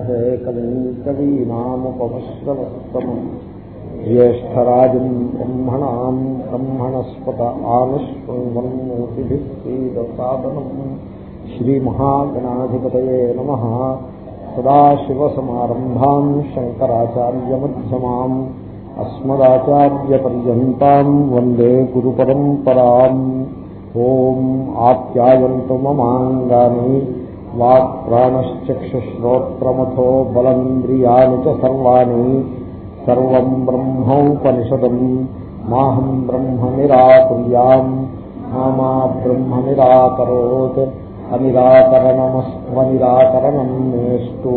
उपवीतिनमुपमश्रवस्तमहे कविम् कवीनामुपमश्रवस्तमम् ज्येष्ठराजम् ब्रह्मणाम् ब्रह्मणस्पत आनुष्वन्वन्मूर्तिभिः सीदसादनम् श्रीमहागणाधिपतये नमः सदाशिवसमारम्भाम् शङ्कराचार्यमध्यमाम् अस्मदाचार्यपर्यन्ताम् वन्दे गुरुपरम्पराम् ॐ आप्यायन्तु ममाङ्गानि వాక్ ప్రాణశ్చక్షుశ్రోత్రమథో బలమింద్రియాణి చర్వాణి సర్వం బ్రహ్మౌపనిషదం మాహం బ్రహ్మ నిరాకుర్యాం మా బ్రహ్మ నిరాకరోత్ అనిరాకరణమస్వనిరాకరణం నేస్తు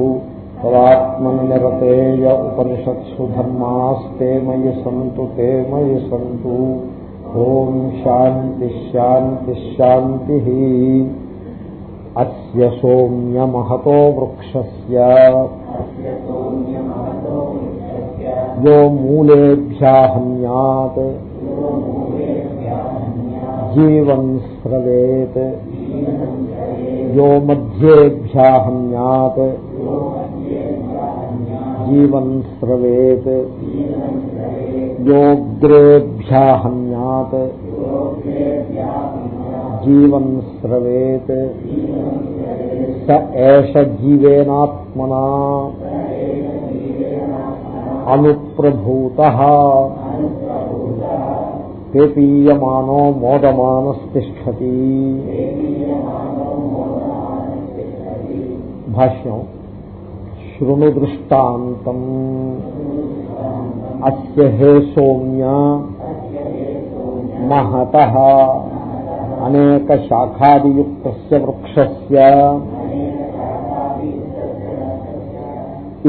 తదాత్మనిరతేయ ఉపనిషత్సు ధర్మాస్తే మయి సంతు తే మయి సంతు ఓం శాంతి శాంతి శాంతి అస్య సోమ్య మహతో వృక్షస్య యో మూలేభ్యాహన్యాత్ జీవం స్రవేత్ యో మధ్యేభ్యాహన్యాత్ జీవం స్రవేత్ యోగ్రేభ్యాహన్యాత్ జీవన్ స్రవేత్. స ఏష జీవేనాత్మనా. అనుప్రభూత. పేపీయమానో మోదమానస్తిష్టతి భాష్యం. శృణు దృష్టాంతం. అస్య హే సౌమ్య. మహత. అనేక శాఖాదియుక్త వృక్షస్య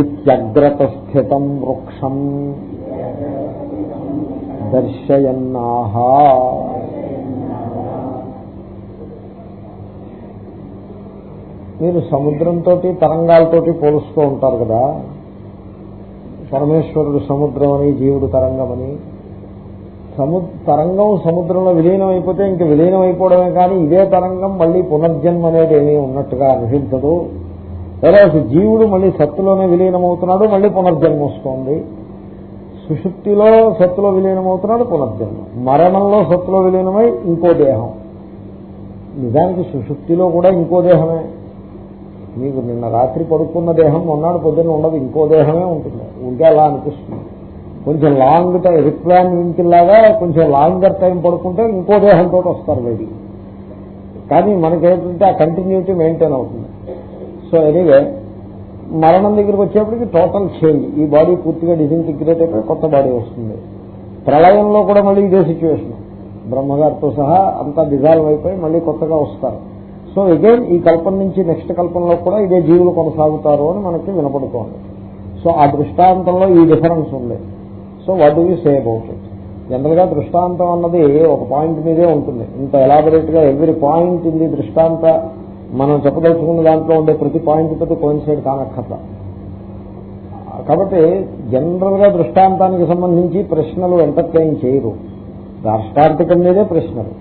ఇత్యగ్రతస్థితం వృక్షం దర్శయన్నాహ మీరు సముద్రంతో తరంగాలతోటి పోలుస్తూ ఉంటారు కదా? పరమేశ్వరుడు సముద్రం అని జీవుడు తరంగమని. సము తరంగం సముద్రంలో విలీనం అయిపోతే ఇంక విలీనం అయిపోవడమే కానీ ఇదే తరంగం మళ్ళీ పునర్జన్మ అనేది ఏమీ ఉన్నట్టుగా అనిపించదు. లేదా జీవుడు మళ్ళీ సత్తులోనే విలీనం అవుతున్నాడు మళ్ళీ పునర్జన్మ వస్తోంది. సుషుప్తిలో సత్తులో విలీనం అవుతున్నాడు పునర్జన్మ. మరణంలో సత్తులో విలీనమై ఇంకో దేహం. నిజానికి సుషుప్తిలో కూడా ఇంకో దేహమే. మీకు నిన్న రాత్రి పడుకున్న దేహం మొన్నాడు పొద్దున్న ఉండదు ఇంకో దేహమే ఉంటుంది. ఇంకా అలా అనిపిస్తుంది. కొంచెం లాంగ్ టైం రిప్లాన్ ఇంటిలాగా కొంచెం లాంగర్ టైం పడుకుంటే ఇంకో దేహంతో వస్తారు బయటికి కానీ మనకేంటంటే ఆ కంటిన్యూటీ మెయింటైన్ అవుతుంది. సో ఎనీవే మరణం దగ్గరికి వచ్చేప్పటికి టోటల్ చేంజ్ ఈ బాడీ పూర్తిగా డిజింటిగ్రేట్ అయిపోయి కొత్త బాడీ వస్తుంది. ప్రళయంలో కూడా మళ్ళీ ఇదే సిచ్యువేషన్ బ్రహ్మగారితో సహా అంతా డిజాల్వ్ అయిపోయి మళ్ళీ కొత్తగా వస్తారు. సో అగైన్ ఈ కల్పన నుంచి నెక్స్ట్ కల్పనలో కూడా ఇదే జీవులు కొనసాగుతారు అని మనకి వినపడుతోంది. సో ఆ దృష్టాంతంలో ఈ డిఫరెన్స్ ఉంది. So what do you say about it? జనరల్గా దృష్టాంతం అన్నది ఒక పాయింట్ మీదే ఉంటుంది. ఇంత ఎలాబొరేట్గా ఎవ్రీ పాయింట్ ఇది దృష్టాంత మనం చెప్పదలుచుకున్న దాంట్లో ఉండే ప్రతి పాయింట్ తోటి కోయిన్సైడ్ కానక్కర్ల. కాబట్టి జనరల్గా దృష్టాంతానికి సంబంధించి ప్రశ్నలు ఎంటర్టైన్ చేయరు. దార్ష్టాంతికం మీదే ప్రశ్నలు.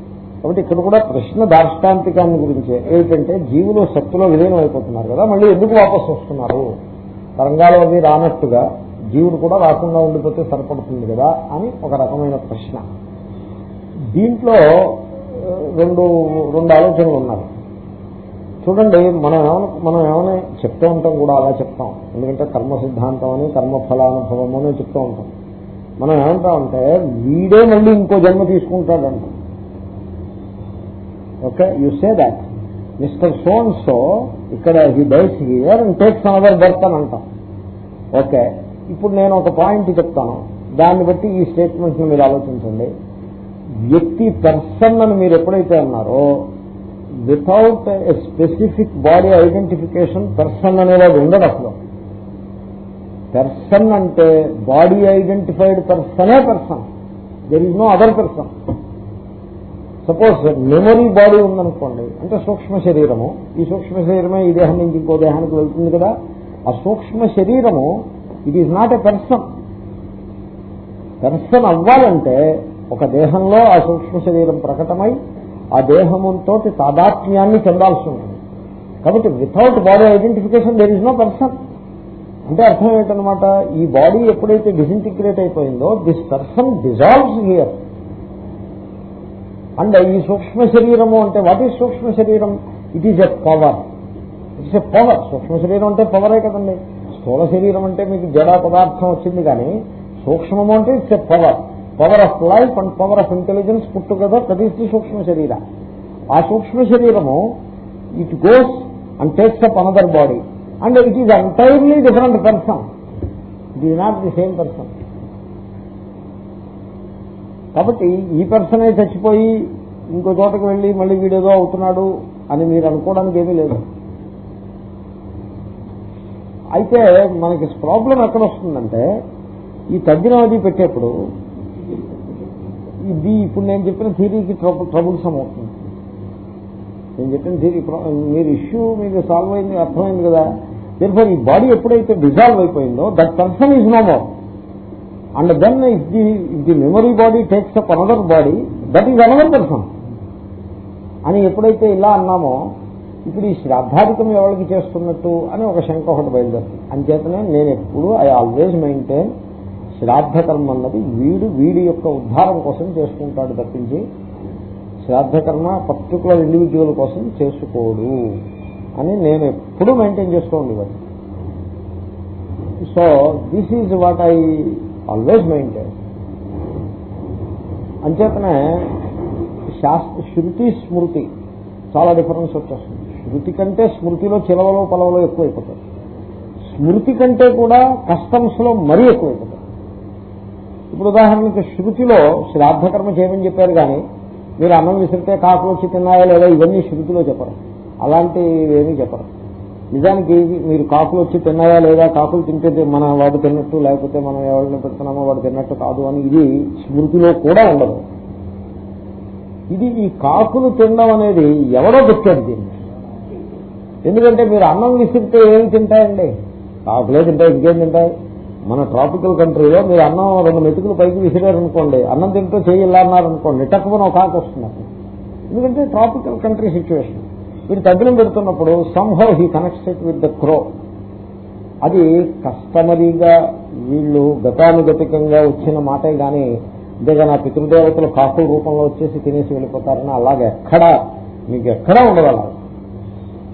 కాబట్టి ఇక్కడ కూడా ప్రశ్న దార్ష్టాంతికాన్ని గురించే. ఏంటంటే జీవులు శక్తిలో విలీనం అయిపోతున్నారు కదా మళ్ళీ ఎందుకు వాపసు వస్తున్నారు తరంగాలు అవి రానట్టుగా జీవుడు కూడా రాకుండా ఉండిపోతే సరిపడుతుంది కదా అని ఒక రకమైన ప్రశ్న. దీంట్లో రెండు రెండు ఆలోచనలు ఉన్నాయి. చూడండి మనం ఏమైనా మనం ఏమైనా చెప్తూ ఉంటాం కూడా అలా చెప్తాం. ఎందుకంటే కర్మ సిద్ధాంతం అని కర్మ ఫలానుభవం అని చెప్తూ ఉంటాం. మనం ఏమంటామంటే వీడే మళ్ళీ ఇంకో జన్మ తీసుకుంటాడంట. Okay you say that. Mister son so ఇక్కడ he dies here and takes another birth అని అంటాం. ఓకే ఇప్పుడు నేను ఒక పాయింట్ చెప్తాను. దాన్ని బట్టి ఈ స్టేట్మెంట్ మీరు ఆలోచించండి. వ్యక్తి పర్సన్ అని మీరు ఎప్పుడైతే అన్నారో without a specific body identification person అనేవాడు ఉండడు అసలు. పర్సన్ అంటే body identified పర్సనే person there is no other person suppose memory body ఉందనుకోండి అంటే సూక్ష్మ శరీరము. ఈ సూక్ష్మ శరీరమే ఈ దేహం నుంచి ఇంకో దేహానికి వెళ్తుంది కదా. ఆ సూక్ష్మ శరీరము it is not a person person అవ్వాలంటే ఒక దేహంలో ఆ సూక్ష్మ శరీరం ప్రకటమై ఆ దేహముతో తాదాత్మ్యాన్ని చెందాల్సి ఉంటుంది. కాబట్టి without body identification there is no person అంటే అర్థం ఏంటనమాట ఈ బాడీ ఎప్పుడైతే డిసింటిగ్రేట్ అయిపోయిందో this person dissolves here and ఈ సూక్ష్మ శరీరము అంటే వాట్ ఈజ్ సూక్ష్మ శరీరం? It is a power it's a power సూక్ష్మ శరీరం అంటే పవరే కదండి? స్థూల శరీరం అంటే మీకు జడా పదార్థం వచ్చింది కానీ సూక్ష్మము అంటే it's a power power of life and power of intelligence పుట్టు కదా దట్ సూక్ష్మ శరీర. ఆ సూక్ష్మ శరీరము it goes and takes up another body and it is entirely different person it is not the same person కాబట్టి ఈ పర్సనే చచ్చిపోయి ఇంకో చోటకు వెళ్ళి మళ్ళీ వీడేదో అవుతున్నాడు అని మీరు అనుకోవడానికి ఏమీ లేదు. అయితే మనకి ప్రాబ్లం ఎక్కడ వస్తుందంటే ఈ తగ్గిన అది పెట్టేప్పుడు ఇది ఇప్పుడు నేను చెప్పిన థీరీకి ట్రబుల్ ట్రబుల్సమ్ అవుతుంది నేను చెప్పిన థీరీ మీరు ఇష్యూ మీకు సాల్వ్ అయింది అర్థమైంది కదా? దీనిపై ఈ బాడీ ఎప్పుడైతే డిజాల్వ్ అయిపోయిందో that person is no more and then if the if the memory body takes up another body that is another person అని ఎప్పుడైతే ఇలా అన్నామో ఇప్పుడు ఈ శ్రాద్ధాధికం ఎవరికి చేస్తున్నట్టు అని ఒక శంక ఒకటి బయలుదేరుతుంది. అంచేతనే నేను ఎప్పుడు ఐ ఆల్వేజ్ మెయింటైన్ శ్రాద్ధకర్మ అన్నది వీడు వీడి యొక్క ఉద్ధారం కోసం చేసుకుంటాడు తప్పించి శ్రాద్ధకర్మ పర్టికులర్ ఇండివిజువల్ కోసం చేసుకోడు అని నేను ఎప్పుడూ మెయింటైన్ చేస్తూ ఉండేవాడు so this is what I always maintain అంచేతనే శాస్త్ర శృతి స్మృతి చాలా డిఫరెన్స్ వచ్చేస్తుంది. శృతి కంటే స్మృతిలో చిలవలో పొలవలో ఎక్కువైపోతాయి. స్మృతి కంటే కూడా కస్టమ్స్లో మరీ ఎక్కువైపోతాయి. ఇప్పుడు ఉదాహరణకి శృతిలో శ్రాద్ధకర్మ చేయమని చెప్పారు కానీ మీరు అన్నం విసిరితే కాకులు వచ్చి తిన్నాయా లేదా ఇవన్నీ శృతిలో చెప్పరు. అలాంటివి ఏమీ చెప్పరు. నిజానికి మీరు కాకులు వచ్చి తిన్నాయా లేదా కాకులు తింటే మన వాడు తిన్నట్టు లేకపోతే మనం ఎవరిని పెడుతున్నామో వాడు తిన్నట్టు కాదు అని ఇది స్మృతిలో కూడా ఉండదు. ఇది ఈ కాకులు తినడం అనేది ఎవరో పెట్టారు దీన్ని? ఎందుకంటే మీరు అన్నం విసిరితే ఏమి తింటాయండి? కాకులే తింటాయి ఇంకేం తింటాయి? మన ట్రాపికల్ కంట్రీలో మీరు అన్నం రెండు మెతుకులు పైకి విసిరారనుకోండి అన్నం తింటూ చేయాలన్నారనుకోండి టక్కున ఒక కాకు వస్తున్నారు ఎందుకంటే ట్రాపికల్ కంట్రీ సిచ్యువేషన్ మీరు తగ్గినం పెడుతున్నప్పుడు somehow he connected with the crow అది కస్టమరీగా వీళ్ళు గతానుగతికంగా వచ్చిన మాటే గాని అంతేగా నా పితృదేవతలు కాకుల రూపంలో వచ్చేసి తినేసి వెళ్ళిపోతారని అలాగే ఎక్కడా మీకు ఎక్కడా ఉండగలరు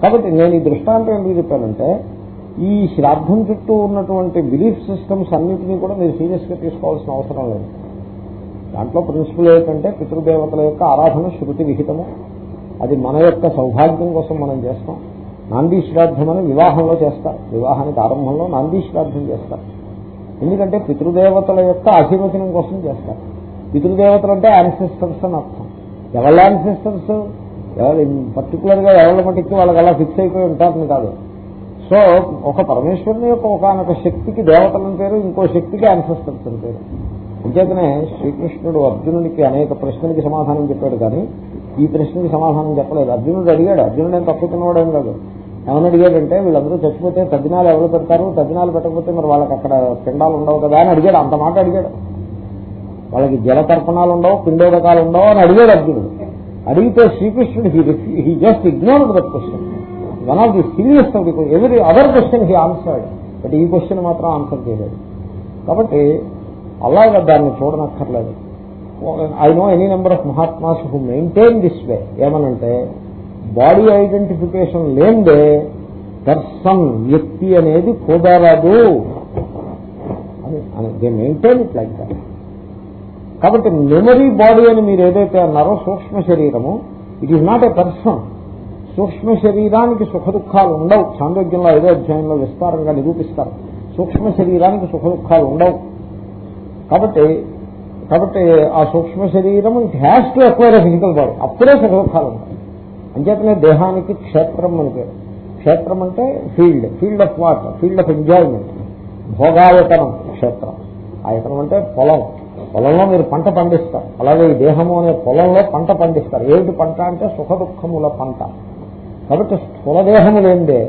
కాబట్టి నేను ఈ దృష్టాంతం ఎందుకు చెప్పానంటే ఈ శ్రాద్ధం చుట్టూ ఉన్నటువంటి బిలీఫ్ సిస్టమ్స్ అన్నింటినీ కూడా మీరు సీరియస్గా తీసుకోవాల్సిన అవసరం లేదు. దాంట్లో ప్రిన్సిపల్ ఏంటంటే పితృదేవతల యొక్క ఆరాధన శృతి విహితము. అది మన యొక్క సౌభాగ్యం కోసం మనం చేస్తాం. నాందీ శ్రాద్ధం అని వివాహంలో చేస్తారు. వివాహానికి ఆరంభంలో నాందీ శ్రాద్ధం చేస్తారు. ఎందుకంటే పితృదేవతల యొక్క ఆశీర్వచనం కోసం చేస్తారు. పితృదేవతలు అంటే యాన్సిస్టర్స్ అని అర్థం. ఎవరి యాన్సిస్టర్స్ ఎవరు పర్టికులర్గా ఎవరి మటుకి వాళ్ళకి అలా ఫిక్స్ అయిపోయి ఉంటారని కాదు. సో ఒక పరమేశ్వరుని యొక్క ఒకనొక శక్తికి దేవతలని పేరు ఇంకో శక్తికి యాన్సిస్టర్స్ అని పేరు. అంచేతనే శ్రీకృష్ణుడు అర్జునుడికి అనేక ప్రశ్నలకి సమాధానం చెప్పాడు కానీ ఈ ప్రశ్నకి సమాధానం చెప్పలేదు. అర్జునుడు అడిగాడు. అర్జునుడు ఏం తక్కువ తిన్నవాడేం కాదు. ఏమని అడిగాడంటే వీళ్ళందరూ చచ్చిపోతే తద్దినాలు ఎవరు పెడతారు? తద్దినాలు పెట్టకపోతే మరి వాళ్ళకి అక్కడ పిండాలు ఉండవు కదా అని అడిగాడు. అంత మాట అడిగాడు. వాళ్ళకి జలతర్పణాలు ఉండవు పిండోదకాలు ఉండవు అని అడిగాడు అర్జునుడు. అడిగితే శ్రీకృష్ణుడు he just ignored that question one of the serious of the every other question he answered but ఈ క్వశ్చన్ మాత్రం ఆన్సర్ చేయలేదు. కాబట్టి అలాగే దాన్ని చూడనక్కర్లేదు. I know any number of mahatmas who maintain this way ఏమనంటే బాడీ ఐడెంటిఫికేషన్ లేనిదే దర్శన్ వ్యక్తి అనేది కుదరదు. అని they maintain it like that కాబట్టి మెమరీ బాడీ అని మీరు ఏదైతే అన్నారో సూక్ష్మ శరీరము it is not a person సూక్ష్మ శరీరానికి సుఖ దుఃఖాలు ఉండవు. సాంద్రోగ్యంలో ఐదో అధ్యాయంలో విస్తారంగా నిరూపిస్తారు. సూక్ష్మ శరీరానికి సుఖ దుఃఖాలు ఉండవు. కాబట్టి కాబట్టి ఆ సూక్ష్మ శరీరం it has to acquire physical body అప్పుడే సుఖ దుఃఖాలు ఉంటాయి. అంచేతనే దేహానికి క్షేత్రం అని పేరు. క్షేత్రం అంటే field field of what field of enjoyment భోగాయతనం క్షేత్రం. ఆయతనం అంటే పొలం. పొలంలో మీరు పంట పండిస్తారు. అలాగే ఈ దేహము అనే పొలంలో పంట పండిస్తారు. ఏమిటి పంట అంటే సుఖ దుఃఖముల పంట. కాబట్టి స్థూలదేహము లేనిదే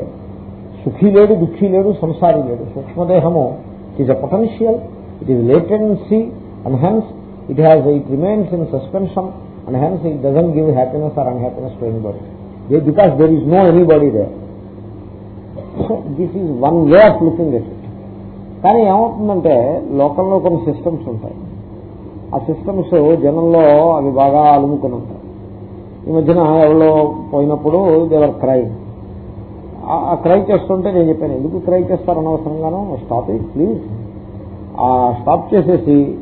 సుఖీ లేడు దుఃఖీ లేడు సంసారి లేడు సూక్ష్మదేహము it is a potential it is latency and hence it has it remains in suspension and hence it doesn't give happiness or unhappiness to anybody because there is no anybody they this is one way of looking at it కానీ ఏమవుతుందంటే లోకల్లో కొన్ని systems ఉంటాయి. ఆ systems జనంలో అవి బాగా అలుముకుని ఉంటాయి. ఈ మధ్యన ఎవరో పోయినప్పుడు దేవర్ క్రై ఆ క్రై చేస్తుంటే నేను చెప్పాను ఎందుకు క్రై చేస్తారు అనవసరంగాను? స్టాప్ ఇట్ ప్లీజ్ ఆ స్టాప్ చేసేసి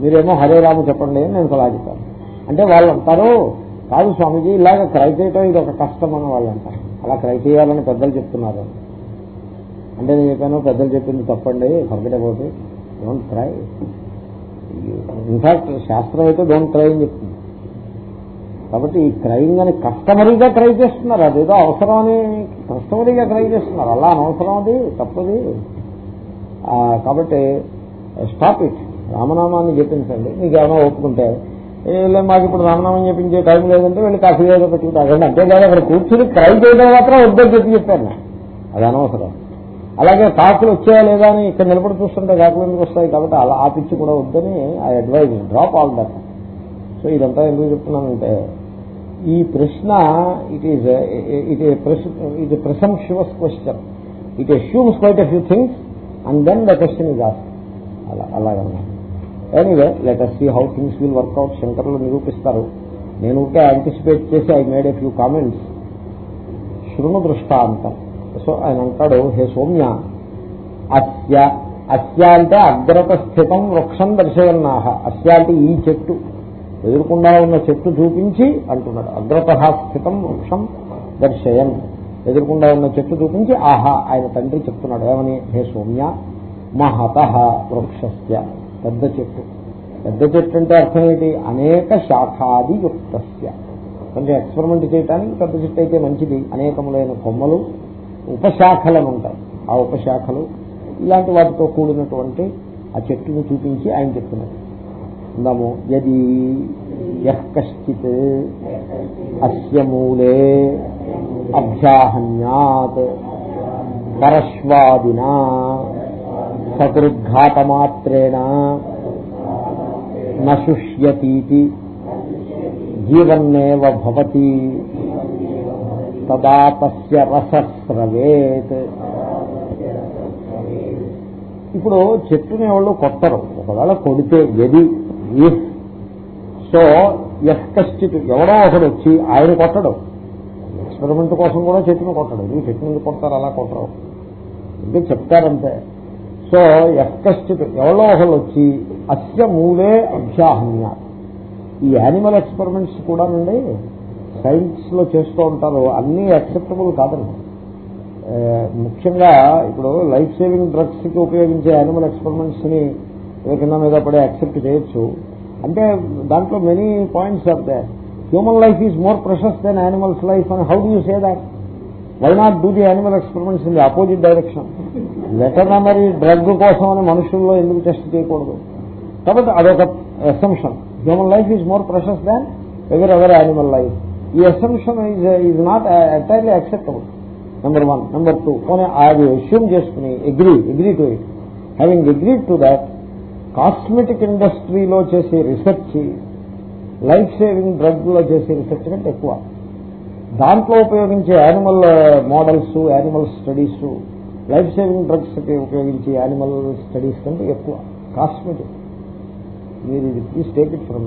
మీరేమో హరే రాము చెప్పండి అని నేను సలహా చెప్పాను. అంటే వాళ్ళు అంటారు కాదు స్వామీజీ ఇలాగ క్రై చేయటం ఇది ఒక కష్టం అని వాళ్ళు అంటారు. అలా క్రై చేయాలని పెద్దలు చెప్తున్నారు. అంటే నేను చెప్పాను పెద్దలు చెప్పింది తప్పండి forget about don't cry in fact శాస్త్రం అయితే డోంట్ ట్రై అని చెప్తుంది. కాబట్టి ఈ క్రైయింగ్ అని కస్టమరీగా క్రై చేస్తున్నారు. అదేదో అవసరం అని కస్టమరీగా ట్రై చేస్తున్నారు. అలా అనవసరం అది తప్పది. కాబట్టి స్టాప్ ఇట్ రామనామాన్ని చెప్పించండి మీకు ఏమైనా ఒప్పుకుంటే. మాకు ఇప్పుడు రామనామం చెప్పించే టైం లేదంటే వెళ్ళి కాఫీ ఏదో పెట్టుకుంటారు తాగండి అంతేకాదు అక్కడ కూర్చుని క్రై చేయడం మాత్రం వద్దని చెప్పి చెప్పాను. అది అనవసరం. అలాగే కాకులు వచ్చాయా లేదా అని ఇక్కడ నిలబడి చూస్తుంటే కాకులు ఎందుకు వస్తాయి కాబట్టి అలా ఆ పిచ్చి కూడా వద్దని I advise drop all that so ఇదంతా ఎందుకు చెప్తున్నానంటే ఈ ప్రశ్న it is it it presumptuous question it assumes quite a few things and then the question is as అలా అలాగన్నా anyway let us see how things will work out శంకర్లు నిరూపిస్తారు. నేను ఉంటే యాంటిసిపేట్ చేసి I made a few comments శృణు దృష్టాంతం. So ఆయన అంటాడు హే సౌమ్య అస్య అస్య అంటే అగ్రత స్థితం వృక్షం దర్శయన్నాహ. అస్య అంటే ఈ చెట్టు. ఎదురుకుండా ఉన్న చెట్టు చూపించి అంటున్నాడు. అగ్రత స్థితం వృక్షం దర్శయన్ ఎదురుకుండా ఉన్న చెట్టు చూపించి ఆహా ఆయన తండ్రి చెప్తున్నాడు. ఏమని? హే సౌమ్య మహత వృక్షస్య. పెద్ద చెట్టు. పెద్ద చెట్టు అంటే అర్థం ఏంటి? అనేక శాఖాదియుక్తస్య కొంచెం ఎక్స్పెరిమెంట్ చేయటానికి పెద్ద చెట్టు అయితే మంచిది. అనేకములైన కొమ్మలు ఉపశాఖలను ఉంటాయి ఆ ఉపశాఖలు ఇలాంటి వాటితో కూడినటువంటి ఆ చెట్టును చూపించి ఆయన చెప్తున్నారు. అందాము యది యః కశ్చిత్ అస్య మూలే అభ్యాహన్యాత్ పరశ్వాదినా సకృద్ఘాతమాత్రేణ నశుష్యతీతి జీవన్నేవ భవతి తదా తస్య రసస్రవేత్. ఇప్పుడు చెట్టుని ఎవరు కొట్టరు. ఒకవేళ కొడితే ఎది ఇఫ్ సో ఎఫ్ కశ్చిత్ ఎవడో ఒకడు వచ్చి ఆయన కొట్టడు. ఎక్స్పెరిమెంట్ కోసం కూడా చెట్టుని కొట్టడు. ఈ చెట్టుని కొడతారు? అలా కొట్టరు. అంటే చెప్తారంతే సో ఎఫ్ ఎవడో ఎవరో ఒకడు వచ్చి అస్య మూలే అభ్యాహన్య ఈ యానిమల్ ఎక్స్పెరిమెంట్స్ కూడానండి సైన్స్లో చేస్తూ ఉంటారు అన్నీ యాక్సెప్టబుల్ కాదండి ముఖ్యంగా ఇప్పుడు లైఫ్ సేవింగ్ డ్రగ్స్కి ఉపయోగించే యానిమల్ ఎక్స్పెరిమెంట్స్ని కింద మీద పడే యాక్సెప్ట్ చేయొచ్చు. అంటే దాంట్లో many points are they human life is more precious then animals life అని how do you say that why not do the animal experiments in the opposite direction veterinary drug కోసం అని మనుషుల్లో ఎందుకు టెస్ట్ చేయకూడదు? కాబట్టి అదొక assumption human life is more precious than ever ever animal life ఈ assumption is not entirely acceptable number one number two పోనీ అది అస్యూమ్ చేసుకుని agree agree to it having agreed to that cosmetic ఇండస్ట్రీలో చేసే research life saving డ్రగ్లో చేసే research కంటే ఎక్కువ. దాంట్లో ఉపయోగించే animal models animal studies life saving drugs ఉపయోగించే యానిమల్ స్టడీస్ కంటే ఎక్కువ. కాస్మెటిక్ మీరు ఇది please take it from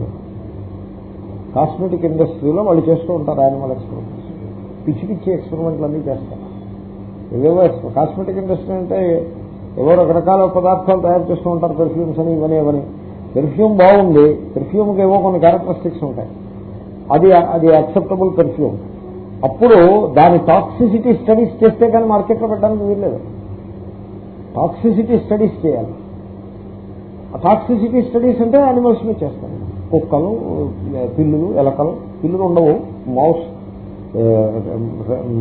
cosmetic ఇండస్ట్రీలో వాళ్ళు చేస్తూ ఉంటారు యానిమల్ ఎక్స్పెరిమెంట్స్. పిచ్చి పిచ్చి ఎక్స్పెరిమెంట్లు అన్నీ చేస్తారు. ఏవేవో కాస్మెటిక్ ఇండస్ట్రీ అంటే ఏవో రకరకాల పదార్థాలు తయారు చేస్తూ ఉంటారు పెర్ఫ్యూమ్స్ అని ఇవని ఇవని. పెర్ఫ్యూమ్ బాగుంది పెర్ఫ్యూమ్కి ఏవో కొన్ని క్యారెక్టరిస్టిక్స్ ఉంటాయి. అది అది అక్సెప్టబుల్ పెర్ఫ్యూమ్ అప్పుడు దాని టాక్సిసిటీ స్టడీస్ చేస్తే కానీ మార్కెట్లో పెట్టడానికి వీల్లేదు. టాక్సిసిటీ స్టడీస్ చేయాలి. ఆ టాక్సిసిటీ స్టడీస్ అంటే యానిమల్స్ మీద చేస్తాను కుక్కలు పిల్లులు ఎలకలు. పిల్లులు ఉండవు. మౌస్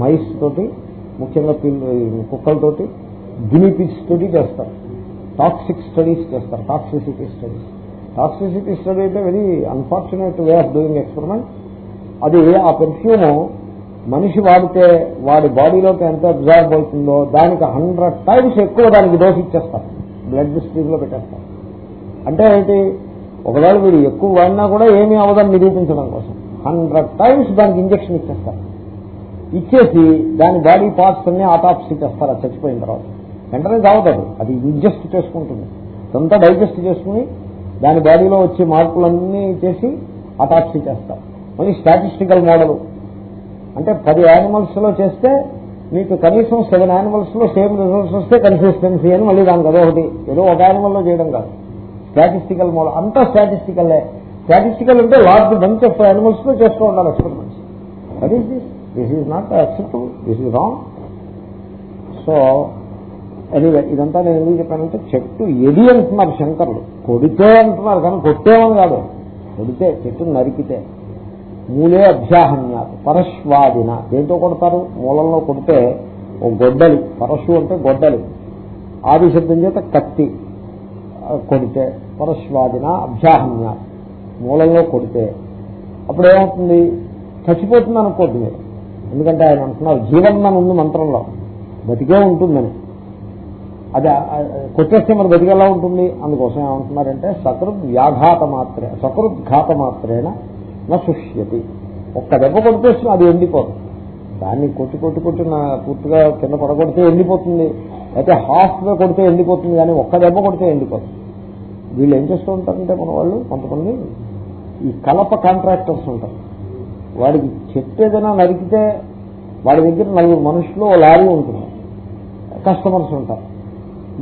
మైస్ తోటి ముఖ్యంగా పిల్లు కుక్కలతోటి గినీ పిగ్స్ తోటి చేస్తారు. టాక్సిక్ స్టడీస్ చేస్తారు. Toxicity studies. టాక్సిసిటీ స్టడీ అంటే very unfortunate way of doing experiment. అది ఆ పెర్ఫ్యూమ్ మనిషి వాడితే వాడి బాడీలోకి ఎంత అబ్జార్బ్ అవుతుందో దానికి హండ్రెడ్ టైమ్స్ ఎక్కువ దానికి డోస్ ఇచ్చేస్తారు. బ్లడ్ స్ట్రీమ్లో పెట్టేస్తారు. అంటే ఏంటి? ఒకవేళ వీడు ఎక్కువ వాడినా కూడా ఏమీ అవదని నిరూపించడం కోసం. హండ్రెడ్ టైమ్స్ దానికి ఇంజక్షన్ ఇచ్చేస్తారు. ఇచ్చేసి దాని బాడీ పార్ట్స్ అన్ని ఆటాప్సీ చేస్తారు అది చచ్చిపోయిన తర్వాత. వెంటనే తాగుతాడు అది ఇంజెస్ట్ చేసుకుంటుంది. సొంత డైజెస్ట్ చేసుకుని దాని బాడీలో వచ్చే మార్పులన్నీ చేసి అటాప్సీ చేస్తారు. మళ్ళీ స్టాటిస్టికల్ మోడల్. అంటే పది యానిమల్స్లో చేస్తే మీకు కనీసం సెవెన్ యానిమల్స్లో సేమ్ రిజల్ట్స్ వస్తే కన్సిస్టెన్సీ అని మళ్ళీ దానికి అదొకటి. ఏదో ఒక యానిమల్లో చేయడం కాదు. Statistical model. అంతా స్టాటిస్టికల్లే స్టాటిస్టికల్ అంటే లార్జ్ బంచ్ ఆఫ్ యానిమల్స్లో చేస్తూ ఉండాలి experiments that is this this is not acceptable this is wrong so anyway ఇదంతా నేను ఎందుకు చెప్పానంటే చెట్టు ఎది అంటున్నారు శంకర్లు. కొడితే అంటున్నారు కానీ కొట్టేమని కాదు. కొడితే చెట్టు నరికితే. మూలే అభ్యాహన్యాలు పరశ్వాదిన. దేంతో కొడతారు? మూలంలో కొడితే ఓ గొడ్డలి. పరశు అంటే గొడ్డలి. ఆది శబ్దం చేత కత్తి. కొడితే పరశ్వాదిన అభ్యాహన్య మూలంలో కొడితే అప్పుడు ఏమవుతుంది చచ్చిపోతుంది అనుకోద్దు మీరు. ఎందుకంటే ఆయన అంటున్నారు జీవన్మని ఉంది మంత్రంలో. బతికే ఉంటుందని. అది కొట్టేస్తే మరి బతికేలా ఉంటుంది? అందుకోసం ఏమంటున్నారంటే సకృద్ వ్యాఘాత మాత్రే సకృద్ఘాత మాత్రేన నశుష్యతి ఒక్క దెబ్బ కొడితే అది ఎండిపోదు. దాన్ని కొట్టి కొట్టి కొట్టి నా పూర్తిగా కింద పడగొడితే ఎండిపోతుంది. అయితే హాఫ్గా కొడితే ఎండిపోతుంది కానీ ఒక్క దెబ్బ కొడితే ఎండిపోతుంది. వీళ్ళు ఏం చేస్తూ ఉంటారంటే మన వాళ్ళు కొంతమంది ఈ కలప కాంట్రాక్టర్స్ ఉంటారు. వాడికి చెట్టు ఏదైనా నరికితే వాడి దగ్గర నలుగురు మనుషులు లారీ ఉంటుంది. కస్టమర్స్ ఉంటారు.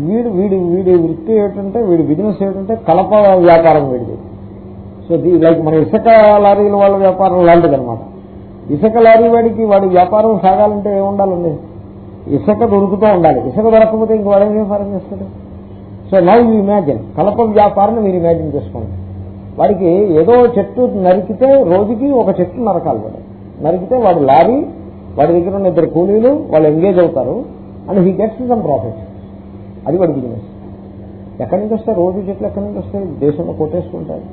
వీడు వీడి వీడి వృత్తి ఏంటంటే వీడి బిజినెస్ ఏంటంటే కలప వ్యాపారం వీడిది. సో లైక్ మన ఇసుక లారీల వాళ్ళ వ్యాపారం లాంటిది అనమాట ఇసుక లారీ వాడికి వాడి వ్యాపారం సాగాలంటే ఏముండాలండి? ఇసుక దొరుకుతూ ఉండాలి. ఇసుక దొరకకపోతే ఇంక వాడే వ్యాపారం చేస్తాడు? So now you imagine. కలప వ్యాపారాన్ని మీరు ఇమాజిన్ చేసుకోండి. వాడికి ఏదో చెట్టు నరికితే రోజుకి ఒక చెట్టు నరకాలి వాడు. నరికితే వాడు లారీ వాడి దగ్గర ఉన్న ఇద్దరు కూలీలు వాళ్ళు ఎంగేజ్ అవుతారు and he gets some profit అది వాడి బిజినెస్. ఎక్కడి నుంచి వస్తాయి? రోజు చెట్లు ఎక్కడి నుంచి వస్తాయి? దేశంలో కొట్టేసుకుంటారు.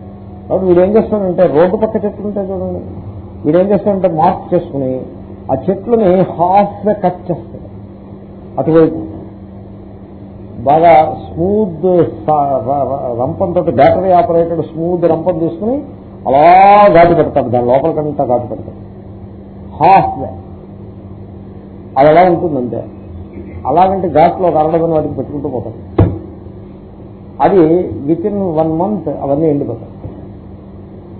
కాబట్టి వీడు ఏం చేస్తాడంటే రోడ్డు పక్క చెట్లు ఉంటాయి చూడండి. వీడు ఏం చేస్తాడంటే మార్క్ చేసుకుని ఆ చెట్లని హాఫ్గా కట్ చేస్తాడు. అటువైపు. బాగా స్మూత్ రంపంతో బ్యాటరీ ఆపరేటెడ్ స్మూత్ రంపం తీసుకుని అలా ఘాటు పెడతాడు. దాని లోపలికంతా ఘాటు పెడతాడు. హాఫ్ వే అది ఎలా ఉంటుందంటే అలాగంటే ఘాట్లో ఒక వాటికి పెట్టుకుంటూ పోతాడు. అది విత్ ఇన్ వన్ మంత్ అవన్నీ ఎండిపోతాయి.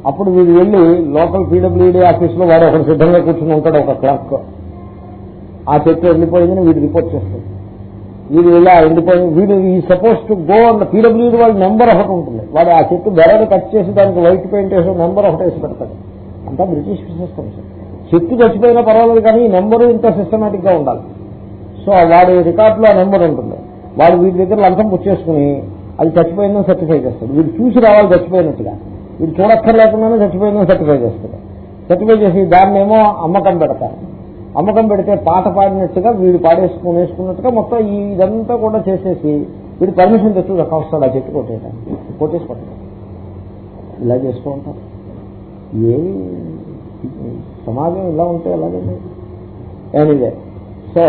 అప్పుడు వీడు వెళ్ళి లోకల్ పీడబ్ల్యూడీ ఆఫీస్లో వాడు ఒకటి సిద్ధంగా కూర్చుని ఉంటాడు ఒక క్లర్క్. ఆ చెట్టు ఎండిపోయిందని వీడు రిపోర్ట్ చేస్తాడు వీడు ఇలా ఎండిపోయి వీడు ఈ సపోజ్ టు గో అన్న పీడబ్ల్యూడీ వాళ్ళ నెంబర్ ఒకటి ఉంటుంది. వాడు ఆ చెట్టు బెరడు కట్ చేసి దానికి వైట్ పెయింట్ వేసి నెంబర్ ఒకటి వేసి పెడతాడు. అంతా బ్రిటిష్ సిస్టమ్ చెట్టు చచ్చిపోయినా పర్వాలేదు కానీ ఈ నెంబరు ఇంత సిస్టమేటిక్గా ఉండాలి. సో వాడి రికార్డులో ఆ నెంబర్ ఉంటుంది. వాడు వీడి దగ్గర లంచం పుచ్చేసుకుని అది చచ్చిపోయిందని సర్టిఫై చేస్తాడు. వీడు చూసి రావాలి చచ్చిపోయినట్టుగా. వీడు చూడక్కర్లేకుండానే చచ్చిపోయిందని సర్టిఫై చేస్తాడు సర్టిఫై చేసి దాన్ని ఏమో అమ్మకం పెడతారు. అమ్మకం పెడితే పాట పాడినట్టుగా వీడు పాడేసుకుని వేసుకున్నట్టుగా మొత్తం ఇదంతా కూడా చేసేసి వీడు పర్మిషన్ తెచ్చు వస్తాడు ఆ చెట్టు కొట్టేయడానికి. కొట్టేసి పట్టాడు ఇలా చేస్తూ ఉంటారు. ఏమి సమాజం ఇలా ఉంటే ఎలాగండి? ఎనీవే సో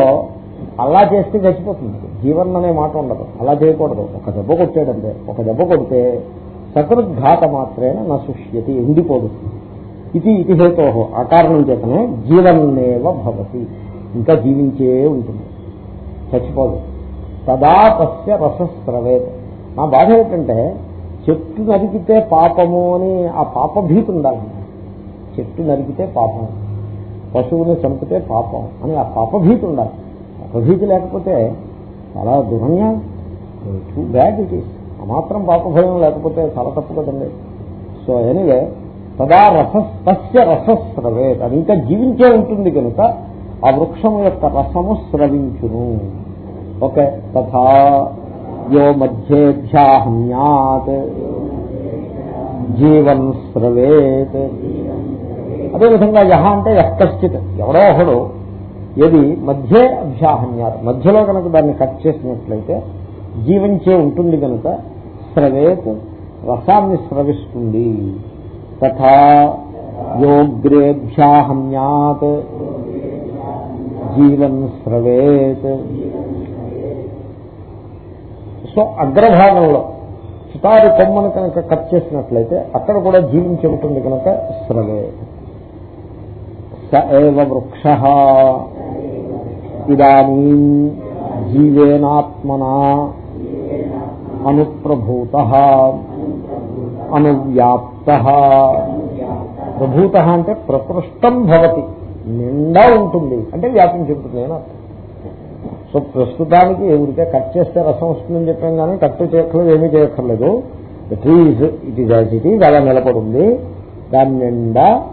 అలా చేస్తే చచ్చిపోతుంది. జీవనం అనే మాట ఉండదు. అలా చేయకూడదు. ఒక దెబ్బ కొట్టాడంటే ఒక దెబ్బ కొడితే సకృద్ఘాత మాత్రేన నా సుష్యతి ఎండిపోదు. ఇది ఇది హేతో ఆ కారణం చేతనే జీవన్నేవ భవతి. ఇంకా జీవించే ఉంటుంది. చచ్చిపోదు. తదాపస్య తస్య నా బాధ ఏంటంటే చెట్టు నరికితే పాపము అని ఆ పాపభీతి ఉండాలి చెట్టు నరికితే పాపం. పశువుని చంపితే పాపం అని ఆ పాపభీతి ఉండాలి పాపభీతి లేకపోతే చాలా దూరంగా టూ బ్యాడ్ ఇట్ ఈస్ ఆ మాత్రం పాపభయం లేకపోతే చాలా తప్పు కదండి. సో ఎనివే తదా రసస్ తస్య రసస్రవేత్. అది ఇంకా జీవించే ఉంటుంది కనుక ఆ వృక్షం యొక్క రసము స్రవించును. ఓకే తథా యో మధ్యేభ్యాహమ్యాత్. జీవన్ స్రవేత్. అదేవిధంగా యహ అంటే యశ్చిత్ ఎవడో ఒకడు ఏది? మధ్య అభ్యాహమ్యాత్. మధ్యలో కనుక దాన్ని కట్ చేసినట్లయితే జీవించే ఉంటుంది కనుక స్రవేత్ రసాన్ని స్రవిస్తుంది. తథా యోగ్రేభ్యాహన్యాత్ జీవన్ స్రవేత్. సో అగ్రభాగంలో చితారు కొమ్మను కనుక కట్ చేసినట్లయితే అక్కడ కూడా జీవం చెబుతుంది కనుక స్రవే స ఏవ వృక్ష. ఇదానీ జీవేనాత్మనా అనుప్రభూత అనువ్యాప్త. ప్రభూత అంటే ప్రపృష్టం భవతి నిండా ఉంటుంది. అంటే వ్యాపించి ఉంటుంది అని అర్థం. సో ప్రస్తుతానికి ఎవరికే కట్ చేస్తే రసం వస్తుందని చెప్పాం కానీ కట్ చేయక్కర్లేదు ఏమీ చేయక్కర్లేదు. Trees it is as it is అలా నిలబడింది. దాని నిండా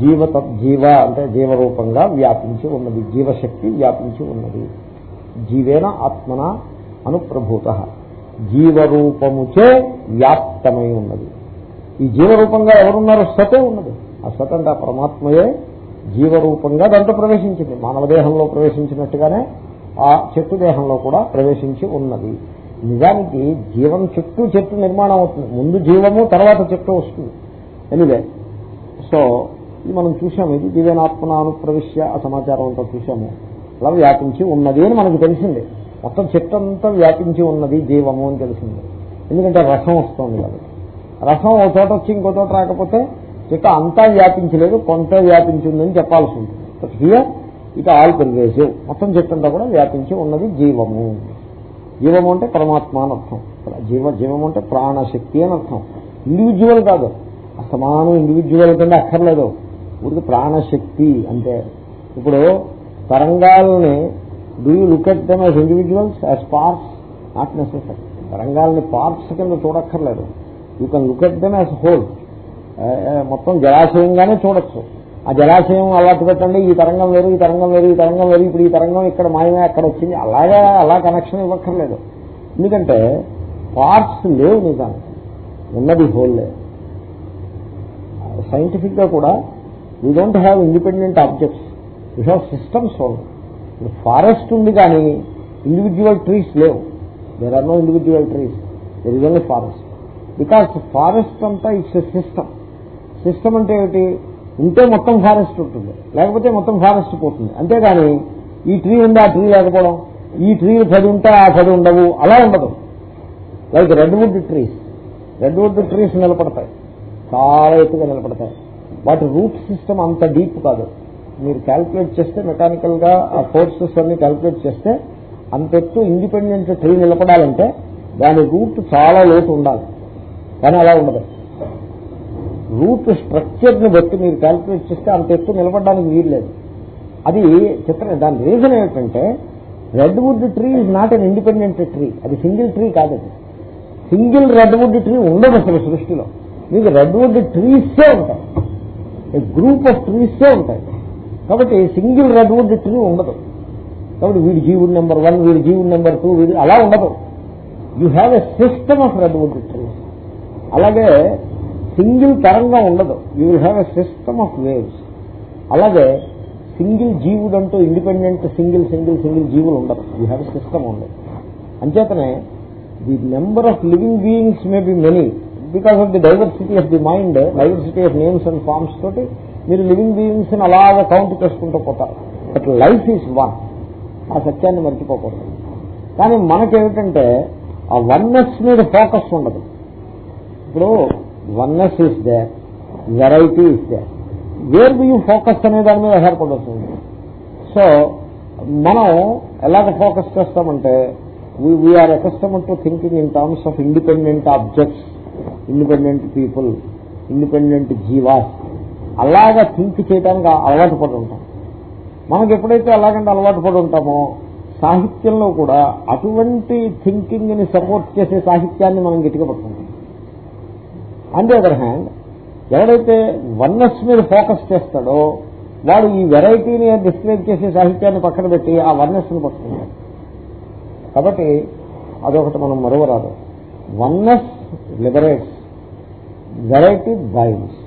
జీవత జీవ అంటే జీవరూపంగా వ్యాపించి ఉన్నది. జీవశక్తి వ్యాపించి ఉన్నది. జీవేన ఆత్మన అనుప్రభూత. జీవరూపముచే వ్యాప్తమై ఉన్నది. ఈ జీవరూపంగా ఎవరున్నారు సతే ఉన్నది. ఆ సత్ అంటే ఆ పరమాత్మయే జీవరూపంగా దాంట్లో ప్రవేశించింది. మానవ దేహంలో ప్రవేశించినట్టుగానే ఆ చెట్టు దేహంలో కూడా ప్రవేశించి ఉన్నది. నిజానికి జీవం చుట్టూ చెట్టు నిర్మాణం అవుతుంది. ముందు జీవము తర్వాత చెట్టు వస్తుంది. ఎనివే సో ఇది మనం చూసాము ఇది దివ్యనాత్మన అనుప్రవిశ్య ఆ సమాచారం అంతా చూసాము అలా వ్యాపించి ఉన్నది అని మనకు తెలిసింది. మొత్తం చెట్టు అంతా వ్యాపించి ఉన్నది జీవము అని తెలిసింది. ఎందుకంటే రసం వస్తుంది కాబట్టి రసం ఒక చోట వచ్చి ఇంకో చోట రాకపోతే చెట్టు అంతా వ్యాపించలేదు కొంత వ్యాపించిందని చెప్పాల్సి ఉంటుంది. బట్ హియర్ ఇక ఆల్ పెరిగేసివ్ మొత్తం చెట్టు అంతా కూడా వ్యాపించి ఉన్నది జీవము. జీవము అంటే పరమాత్మ అని అర్థం. జీవ జీవం అంటే ప్రాణశక్తి అని అర్థం. ఇండివిజువల్ కాదు. అసమానం ఇండివిజువల్ కంటే అక్కర్లేదు. ఊరికి ప్రాణశక్తి అంటే ఇప్పుడు తరంగాల్ని do you look at them as individuals as parts not necessary తరంగాల్ని parts కింద చూడక్కర్లేదు. You can look at them as whole మొత్తం జలాశయంగానే చూడొచ్చు. ఆ జలాశయం అలాంటి పెట్టండి ఈ తరంగం వేరు ఈ తరంగం వేరు ఈ తరంగం వేరు ఇప్పుడు ఈ తరంగం ఇక్కడ మాయమే అక్కడ వచ్చింది. అలాగే అలా కనెక్షన్ ఇవ్వక్కర్లేదు. ఎందుకంటే పార్ట్స్ లేవు నిజానికి. ఉన్నది హోల్లే సైంటిఫిక్గా కూడా we don't have independent objects we have systems only ఇప్పుడు ఫారెస్ట్ ఉంది కానీ ఇండివిజువల్ ట్రీస్ లేవు. There are no individual trees there is only forest because forest అంతా ఇట్స్ సిస్టమ్ సిస్టమ్ అంటే ఏమిటి? ఉంటే మొత్తం ఫారెస్ట్ ఉంటుంది. లేకపోతే మొత్తం ఫారెస్ట్ పోతుంది. అంతేగాని ఈ ట్రీ ఉంది ఆ ట్రీ లేకపోవడం. ఈ ట్రీలు పది ఉంటే ఆ పది ఉండవు. అలా ఉండదు. Like redwood trees redwood trees నిలబడతాయి. చాలా ఎత్తుగా నిలబడతాయి. వాటి రూట్ సిస్టమ్ అంత డీప్ కాదు. మీరు క్యాల్కులేట్ చేస్తే మెకానికల్గా ఆ ఫోర్సెస్ అన్ని క్యాల్కులేట్ చేస్తే అంత ఎత్తు ఇండిపెండెంట్ ట్రీ నిలబడాలంటే దాని రూట్ చాలా లోతు ఉండాలి. కానీ అలా ఉండదు. రూట్ స్ట్రక్చర్ని బట్టి మీరు క్యాల్కులేట్ చేస్తే అంత ఎత్తు నిలబడడానికి వీల్లేదు అది చిత్రం దాని రీజన్ ఏమిటంటే redwood tree is not an independent tree అది సింగిల్ ట్రీ కాదు. సింగిల్ రెడ్ వుడ్ ట్రీ ఉండదు అసలు సృష్టిలో. మీకు రెడ్ వుడ్ ట్రీసే ఉంటాయి. గ్రూప్ ఆఫ్ ట్రీసే ఉంటాయి. కాబట్టి సింగిల్ రెడ్ వుడ్ ట్రీ ఉండదు. కాబట్టి వీడి జీవుడు నెంబర్ వన్ వీడి జీవుడు నెంబర్ టూ వీడి అలా ఉండదు. You have a system of redwood trees అలాగే సింగిల్ తరంగా ఉండదు. You will have a system of waves. అలాగే సింగిల్ జీవుడు అంటూ ఇండిపెండెంట్ సింగిల్ సింగిల్ సింగిల్ జీవులు ఉండదు యూ హ్యావ్ ఎ సిస్టమ్ ఉండదు. అంచేతనే the number of living beings may be many. Because of the diversity of the mind diversity of names and forms తోటి మీరు living beings అలాగ అలాగా కౌంట్ చేసుకుంటూ పోతారు. But life is one. ఆ సత్యాన్ని మర్చిపోకూడదు. కానీ మనకేమిటంటే ఆ వన్నెస్ మీద ఫోకస్ ఉండదు. ఇప్పుడు oneness is the variety is the where be you focus అనే దాని మీద ఆధారపడుతుంది సో మనం ఎలాగ ఫోకస్ చేస్తామంటే we are accustomed to thinking in terms of independent objects independent people independent jivas అలాగా థింక్ చేయడానికి అలవాటు పడి ఉంటాం. మనకి ఎప్పుడైతే అలాగంటే అలవాటు పడి ఉంటామో సాహిత్యంలో కూడా అటువంటి థింకింగ్ని సపోర్ట్ చేసే సాహిత్యాన్ని మనం గట్టిగా పట్టుకుంటాం. ఆన్ ది అదర్ హ్యాండ్ ఎవరైతే వన్నెస్ మీద ఫోకస్ చేస్తాడో వాడు ఈ వెరైటీని డిస్క్రైబ్ చేసే సాహిత్యాన్ని పక్కన పెట్టి ఆ వన్నెస్ని పట్టుకుంటాడు. కాబట్టి అదొకటి మనం మరవరాదు. వన్నెస్ లిబరేట్స్ వెరైటీ బైల్స్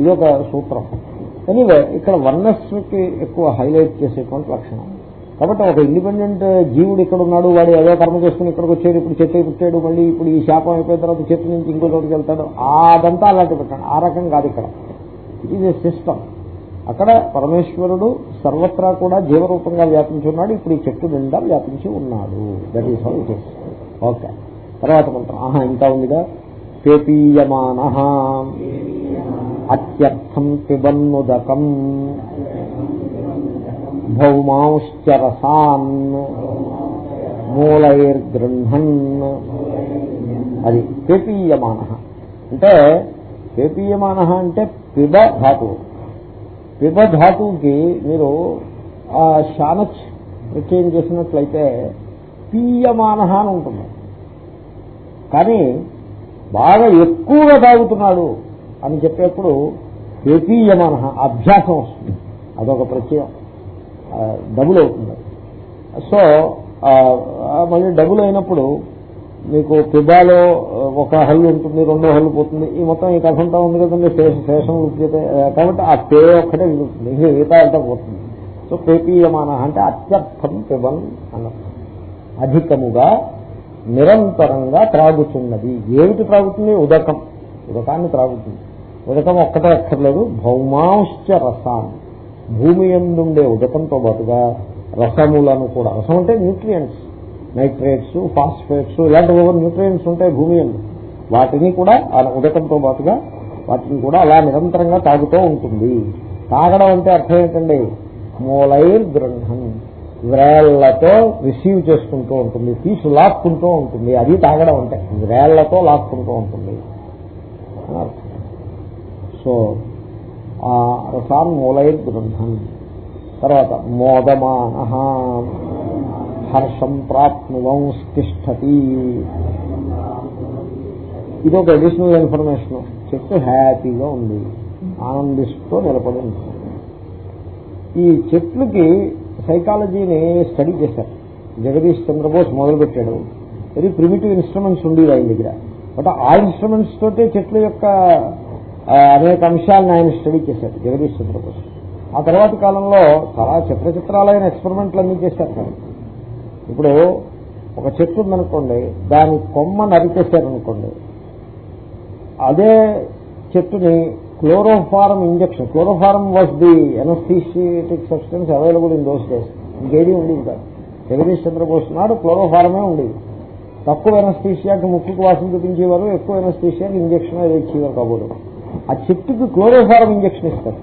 ఇది ఒక సూత్రం. ఎనీవే ఇక్కడ వన్నెస్కి ఎక్కువ హైలైట్ చేసేటువంటి లక్షణం. కాబట్టి ఒక ఇండిపెండెంట్ జీవుడు ఇక్కడ ఉన్నాడు వాడు ఏదో కర్మ చేసుకుని ఇక్కడికి వచ్చాడు ఇప్పుడు చెట్టు పుట్టాడు మళ్ళీ ఇప్పుడు ఈ శాపం అయిపోయిన తర్వాత చెట్టు నుంచి ఇంకో చోటుకి వెళ్తాడు అదంతా అలాంటి పెట్టాడు ఆ రకం కాదు ఇక్కడ. ఇది సిస్టమ్ అక్కడ పరమేశ్వరుడు సర్వత్రా కూడా జీవరూపంగా వ్యాపించి ఉన్నాడు ఇప్పుడు ఈ చెట్టు నిండా వ్యాపించి ఉన్నాడు. That is how it okay తర్వాత మంత్రం. ఆహా ఇంకా ఉందిగా. పేపీయమాన అత్యర్థం పిబన్ముదకం భౌమాంశ్చరసాన్ మూలైర్గృహన్ అది పేపీయమాన అంటే పేపీయమాన అంటే పిబ ధాతువు। పిబ ధాతువుకి మీరు ఆ శానచ్ ప్రత్యయం చేసినట్లయితే పీయమాన అని ఉంటుంది. కానీ బాగా ఎక్కువగా తాగుతున్నాడు అని చెప్పేప్పుడు ఏపీయమాన అభ్యాసం వస్తుంది. అదొక ప్రత్యయం. డబుల్ అవుతుంది సో మళ్ళీ డబుల్ అయినప్పుడు మీకు పిబాలో ఒక హల్లు ఉంటుంది రెండో హల్లు పోతుంది. ఈ మొత్తం ఈ కథ అంతా ఉంది కదండి శేషం కాబట్టి ఆ పే ఒక్కటే మిగులుతుంది ఇంకా మిగతా అంతా పోతుంది. సో పేపీయమాన అంటే అత్యర్థం పిబన్ అనర్థం అధికముగా నిరంతరంగా త్రాగుతున్నది. ఏమిటి త్రాగుతుంది? ఉదకం. ఉదకాన్ని త్రాగుతుంది. ఉదకం ఒక్కటే అక్కర్లేదు. భౌమాంశ్చ రసాన్ని భూమి ఎందుండే ఉదకంతో పాటుగా రసములను కూడా. రసం అంటే న్యూట్రియంట్స్ నైట్రేట్స్ ఫాస్ఫేట్స్ ఇలాంటివి న్యూట్రియంట్స్ ఉంటాయి భూమి ఎందు వాటిని కూడా ఉదకంతో పాటుగా వాటిని కూడా అలా నిరంతరంగా తాగుతూ ఉంటుంది. తాగడం అంటే అర్థం ఏంటండి? మూలైర్ గ్రంథం. వ్రేళ్ళతో రిసీవ్ చేసుకుంటూ ఉంటుంది. తీసు లాక్కుంటూ ఉంటుంది. అది తాగడం అంటే. వ్రేళ్ళతో లాక్కుంటూ ఉంటుంది. అని అర్థం? రసాన్ మూలైర్ గ్రంథం. తర్వాత మోదమాన హర్షం ప్రాప్నువంస్తిష్టతి ఇది ఒక అడిషనల్ ఇన్ఫర్మేషన్ చెట్టు హ్యాపీగా ఉంది. ఆనందిస్తూ నిలబడి ఉంటుంది ఈ చెట్లకి సైకాలజీని స్టడీ చేశారు. జగదీష్ చంద్రబోస్ మొదలుపెట్టాడు. వెరీ ప్రిమిటివ్ ఇన్స్ట్రుమెంట్స్ ఉండేవి ఆయన దగ్గర. బట్ ఆ ఇన్స్ట్రుమెంట్స్ తోటే చెట్ల యొక్క అనేక అంశాలను ఆయన స్టడీ చేశారు జగదీష్ చంద్రబోస్. ఆ తర్వాత కాలంలో చాలా చిత్ర చిత్రాలైన ఎక్స్పెరిమెంట్లు అన్ని చేశారు కదా ఇప్పుడు ఒక చెట్టు ఉందనుకోండి దాని కొమ్మ నరికేశారనుకోండి అదే చెట్టుని chloroform injection chloroform was the anaesthetic substance available in those days. ఇంకేది ఉండేది కాదు. జగదీష్ చంద్రబోస్ నాడు క్లోరోఫారమే ఉండేది. తక్కువ ఎనస్థీషియాకి ముక్కుకు వాసన చూపించేవారు ఎక్కువ ఎనస్థీషియాకి ఇంజక్షన్ ఇచ్చేవారు కాబోదు ఆ చెట్టుకి క్లోరోఫారం ఇంజక్షన్ ఇస్తారు.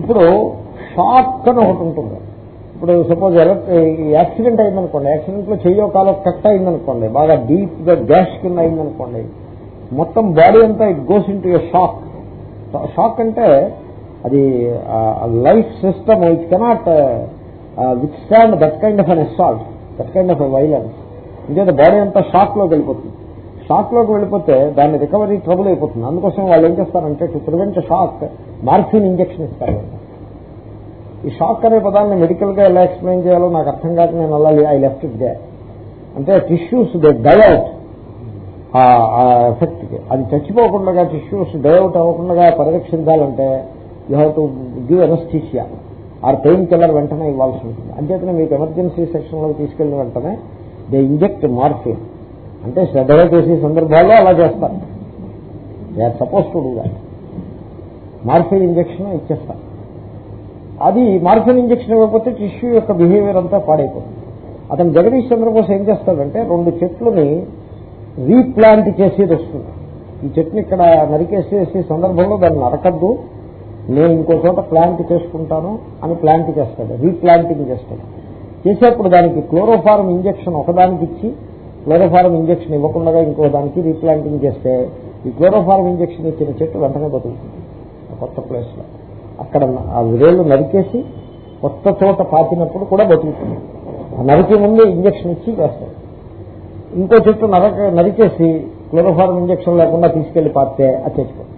ఇప్పుడు షాక్ అని ఒకటి ఉంటుంది. ఇప్పుడు సపోజ్ యాక్సిడెంట్ అయిందనుకోండి యాక్సిడెంట్లో చెయ్యో కాలం కట్ అయిందనుకోండి బాగా డీప్గా గ్యాస్ కింద అయిందనుకోండి మొత్తం బాడీ అంతా it goes into shock shock అంటే అది life system it cannot withstand that kind of an assault that kind of violence ఇంకేత body అంతా షాక్లో వెళ్ళిపోతుంది. షాక్లోకి వెళ్ళిపోతే దాని రికవరీ ట్రబుల్ అయిపోతుంది. అందుకోసం వాళ్ళు ఏం చేస్తారంటే to prevent shock morphine injection ఇస్తారు. ఈ షాక్ అనే పదాన్ని మెడికల్గా ఎలా ఎక్స్ప్లెయిన్ చేయాలో నాకు అర్థం కాక నేను అలా ఐ లెఫ్ట్ ఇట్ దే. అంటే టిష్యూస్ దే డైఅవుట్ ఆ ఎఫెక్ట్కి. అది చచ్చిపోకుండా టిష్యూస్ డైఅవుట్ అవ్వకుండా పరిరక్షించాలంటే you have to give anaesthesia or pain killer వెంటనే ఇవ్వాల్సి ఉంటుంది. అంచేతనే మీకు ఎమర్జెన్సీ సెక్షన్లో తీసుకెళ్ళిన వెంటనే దే ఇంజెక్ట్ మార్ఫిన్ అంటే శ్రద్ధగా చేసే సందర్భాల్లో అలా చేస్తారు. They are suppose to do that morphine injection ఇచ్చేస్తారు. అది మార్ఫిన్ ఇంజక్షన్ ఇవ్వకపోతే టిష్యూ యొక్క బిహేవియర్ అంతా పాడైపోతుంది. అతను జగదీష్ చంద్రబోస్ ఏం చేస్తాడంటే రెండు చెట్లని రీప్లాంట్ చేసేది వస్తుంది. ఈ చెట్టుని ఇక్కడ నరికేసేసే సందర్భంలో దాన్ని నరకద్దు. నేను ఇంకో చోట ప్లాంట్ చేసుకుంటాను అని ప్లాంట్ చేస్తాడు. రీప్లాంటింగ్ చేస్తాడు. చేసేప్పుడు దానికి క్లోరోఫారం ఇంజక్షన్ ఒకదానికి ఇచ్చి క్లోరోఫారం ఇంజక్షన్ ఇవ్వకుండా ఇంకో దానికి రీప్లాంటింగ్ చేస్తే ఈ క్లోరోఫారం ఇంజక్షన్ ఇచ్చిన చెట్టు వెంటనే బతుకుతుంది. కొత్త ప్లేస్లో. అక్కడ ఆ వేళ్ళు నరికేసి కొత్త చోట పాతినప్పుడు కూడా బతుకుతుంది. ఆ నరికి ముందు ఇంజక్షన్ ఇచ్చి వేస్తాడు ఇంకో చెట్టు నరక నరికేసి క్లోరోఫారం ఇంజక్షన్ లేకుండా తీసుకెళ్ళి పాతే అది చచ్చిపోతుంది